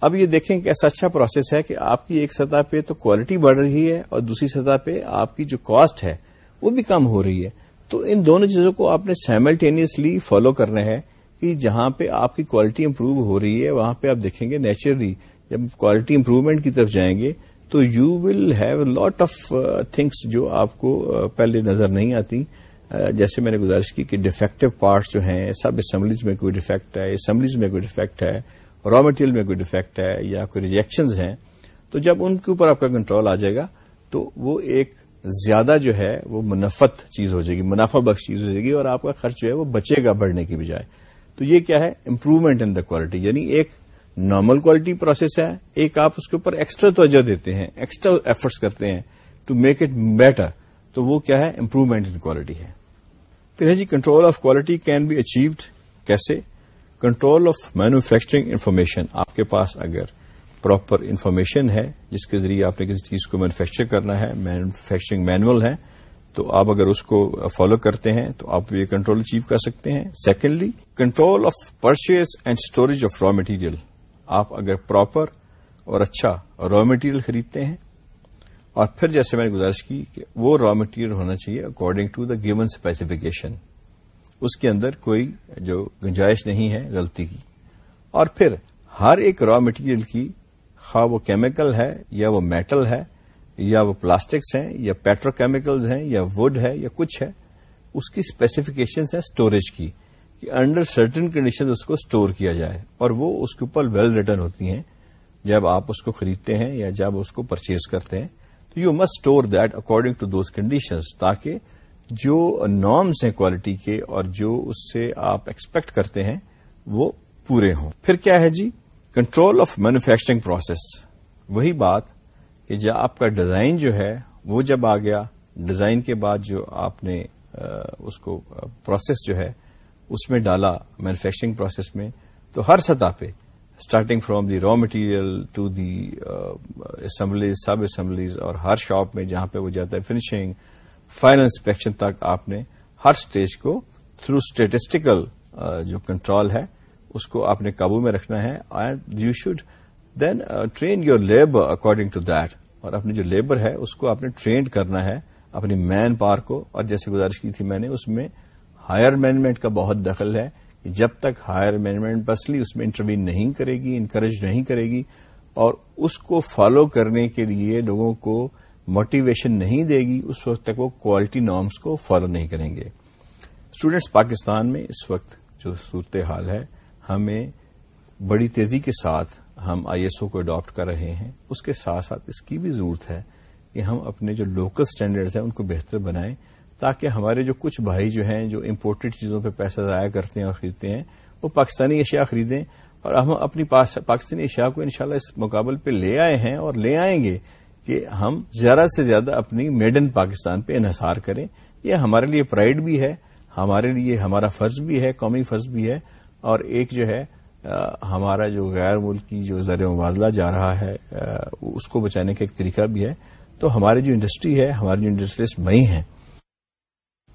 اب یہ دیکھیں کہ ایسا اچھا پروسیس ہے کہ آپ کی ایک سطح پہ تو کوالٹی بڑھ رہی ہے اور دوسری سطح پہ آپ کی جو کاسٹ ہے وہ بھی کم ہو رہی ہے۔ تو ان دونوں چیزوں کو آپ نے سائملٹینیسلی فالو کرنا ہے کہ جہاں پہ آپ کی کوالٹی امپروو ہو رہی ہے، وہاں پہ آپ دیکھیں گے نیچرلی جب کوالٹی امپروومنٹ کی طرف جائیں گے تو you will have lot of things جو آپ کو uh, پہلے نظر نہیں آتی۔ uh, جیسے میں نے گزارش کی کہ ڈیفیکٹو پارٹس جو ہیں سب اسمبلیز میں کوئی ڈیفیکٹ ہے اسمبلیز میں کوئی ڈیفیکٹ ہے را مٹیریل میں کوئی ڈیفیکٹ ہے یا کوئی ریجیکشنز ہیں، تو جب ان کے اوپر آپ کا کنٹرول آ جائے گا، تو وہ ایک زیادہ جو ہے، وہ منفت چیز ہو جائے گی، منافع بخش چیز ہو جائے گی اور آپ کا خرچ جو ہے، وہ بچے گا بڑھنے کی بجائے۔ تو یہ کیا ہے؟ امپروومنٹ ان دا کوالٹی یعنی ایک نارمل کوالٹی پروسیس ہے، ایک آپ اس کے اوپر ایکسٹرا توجہ دیتے ہیں ایکسٹرا ایفرٹس کرتے ہیں ٹو میک اٹ بیٹر تو وہ کیا ہے؟ امپروومنٹ ان کوالٹی ہے۔ پھر ہے جی control of quality can be achieved کیسے؟ کنٹرول آف مینوفیکچرنگ انفارمیشن آپ کے پاس اگر پراپر انفارمیشن ہے، جس کے ذریعے آپ نے کسی چیز کو مینوفیکچر کرنا ہے مینوفیکچرنگ مینوئل ہے، تو آپ اگر اس کو فالو کرتے ہیں، تو آپ یہ کنٹرول اچیو کر سکتے ہیں۔ Secondly control of purchase and storage of raw material آپ اگر پراپر اور اچھا را مٹیریل خریدتے ہیں، اور پھر جیسے میں نے گزارش کی کہ وہ را مٹیریل ہونا چاہیے according to the given specification اس کے اندر کوئی جو گنجائش نہیں ہے غلطی کی۔ اور پھر ہر ایک را مٹیریل کی خواہ وہ کیمیکل ہے یا وہ میٹل ہے یا وہ پلاسٹکس ہیں یا پیٹرو کیمیکلز ہیں یا وڈ ہے یا کچھ ہے، اس کی اسپیسیفکیشنز ہیں اسٹوریج کی۔ کہ انڈر سرٹن کنڈیشن اس کو اسٹور کیا جائے اور وہ اس کے اوپر ویل ریٹرن ہوتی ہیں۔ جب آپ اس کو خریدتے ہیں یا جب اس کو پرچیز کرتے ہیں، تو you must store that according to those conditions تاکہ جو نارمس ہیں کوالٹی کے اور جو اس سے آپ ایکسپیکٹ کرتے ہیں، وہ پورے ہوں۔ پھر کیا ہے جی؟ کنٹرول آف مینوفیکچرنگ پروسیس وہی بات کہ جب آپ کا ڈیزائن جو ہے، وہ جب آ گیا ڈیزائن کے بعد جو آپ نے اس کو پروسیس جو ہے اس میں ڈالا مینوفیکچرنگ پروسیس میں، تو ہر سطح پہ starting from the raw material to the assemblies sub assemblies اور ہر شاپ میں جہاں پہ وہ جاتا ہے فنیشنگ فائنل انسپیکشن تک آپ نے ہر اسٹیج کو تھرو اسٹیٹسٹیکل uh, جو کنٹرول ہے، اس کو آپ نے قابو میں رکھنا ہے and you should then train your labour according to that اور اپنی جو لیبر ہے، اس کو آپ نے ٹرینڈ کرنا ہے اپنی مین پار کو، اور جیسے گزارش کی تھی میں نے، اس میں ہائر مینجمنٹ کا بہت دخل ہے کہ جب تک ہائر مینجمنٹ بسلی اس میں انٹروین نہیں کرے گی، انکریج نہیں کرے گی اور اس کو فالو کرنے کے لیے لوگوں کو موٹیویشن نہیں دے گی، اس وقت تک وہ کوالٹی نارمس کو فالو نہیں کریں گے۔ اسٹوڈینٹس پاکستان میں اس وقت جو صورت حال ہے، ہمیں بڑی تیزی کے ساتھ ہم آئی ایس او کو اڈاپٹ کر رہے ہیں۔ اس کے ساتھ ساتھ اس کی بھی ضرورت ہے کہ ہم اپنے جو لوکل اسٹینڈرڈز ہیں، ان کو بہتر بنائیں۔ تاکہ ہمارے جو کچھ بھائی جو ہیں جو امپورٹڈ چیزوں پہ پیسہ ضائع کرتے ہیں اور خریدتے ہیں، وہ پاکستانی اشیاء خریدیں اور ہم اپنی پاکستانی اشیاء کو انشاءاللہ اس مقابل پہ لے آئے ہیں اور لے آئیں گے کہ ہم زیادہ سے زیادہ اپنی میڈ ان پاکستان پہ انحصار کریں۔ یہ ہمارے لیے پرائڈ بھی ہے، ہمارے لیے ہمارا فرض بھی ہے، قومی فرض بھی ہے۔ اور ایک جو ہے ہمارا جو غیر ملکی جو زر مبادلہ جا رہا ہے اس کو بچانے کا ایک طریقہ بھی ہے۔ تو ہماری جو انڈسٹری ہے، ہماری جو انڈسٹریز مئی ہیں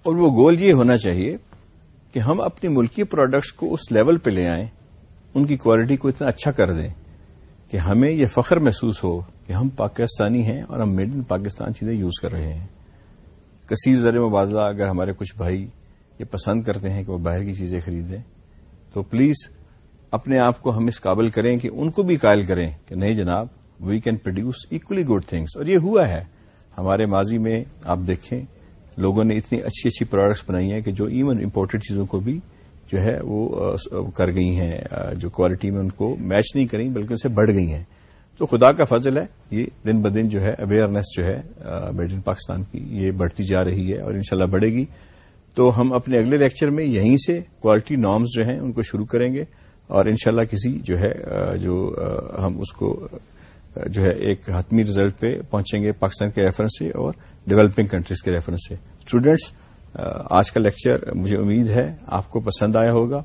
اور وہ گول یہ ہونا چاہیے کہ ہم اپنی ملکی پروڈکٹس کو اس لیول پہ لے آئیں، ان کی کوالٹی کو اتنا اچھا کر دیں کہ ہمیں یہ فخر محسوس ہو کہ ہم پاکستانی ہیں اور ہم میڈ ان پاکستان چیزیں یوز کر رہے ہیں۔ کثیر زر مبادلہ اگر ہمارے کچھ بھائی یہ پسند کرتے ہیں کہ وہ باہر کی چیزیں خریدیں، تو پلیز اپنے آپ کو ہم اس قابل کریں کہ ان کو بھی قائل کریں کہ نہیں جناب we can produce equally good things اور یہ ہوا ہے۔ ہمارے ماضی میں آپ دیکھیں لوگوں نے اتنی اچھی اچھی پروڈکٹس بنائی ہیں کہ جو ایون امپورٹڈ چیزوں کو بھی جو ہے وہ کر گئی ہیں جو کوالٹی میں ان کو میچ نہیں کریں بلکہ ان سے بڑھ گئی ہیں۔ تو خدا کا فضل ہے، یہ دن بدن جو ہے اویئرنیس جو ہے میڈ ان پاکستان کی یہ بڑھتی جا رہی ہے اور انشاءاللہ بڑھے گی۔ تو ہم اپنے اگلے لیکچر میں یہیں سے کوالٹی نارمز جو ہیں ان کو شروع کریں گے اور انشاءاللہ کسی جو ہے جو ہم اس کو جو ہے ایک حتمی ریزلٹ پہ پہنچیں گے پاکستان کے ریفرنس سے اور ڈیولپنگ کنٹریز کے ریفرنس سے. اسٹوڈینٹس آج کا لیکچر مجھے امید ہے آپ کو پسند آیا ہوگا۔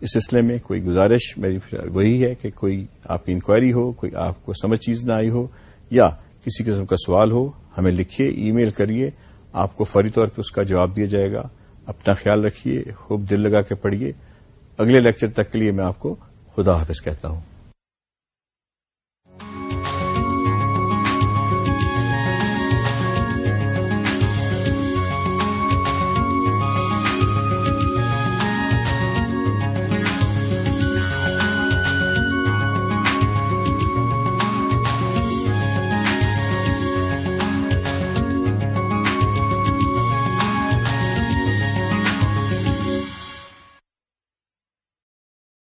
اس سلسلے میں کوئی گزارش، میری وہی ہے کہ کوئی آپ کی انکوائری ہو، کوئی آپ کو سمجھ چیز نہ آئی ہو یا کسی قسم کا سوال ہو، ہمیں لکھیے ای میل کریے، آپ کو فوری طور پہ اس کا جواب دیا جائے گا۔ اپنا خیال رکھیے، خوب دل لگا کے پڑھیے۔ اگلے لیکچر تک کے لیے میں آپ کو خدا حافظ کہتا ہوں۔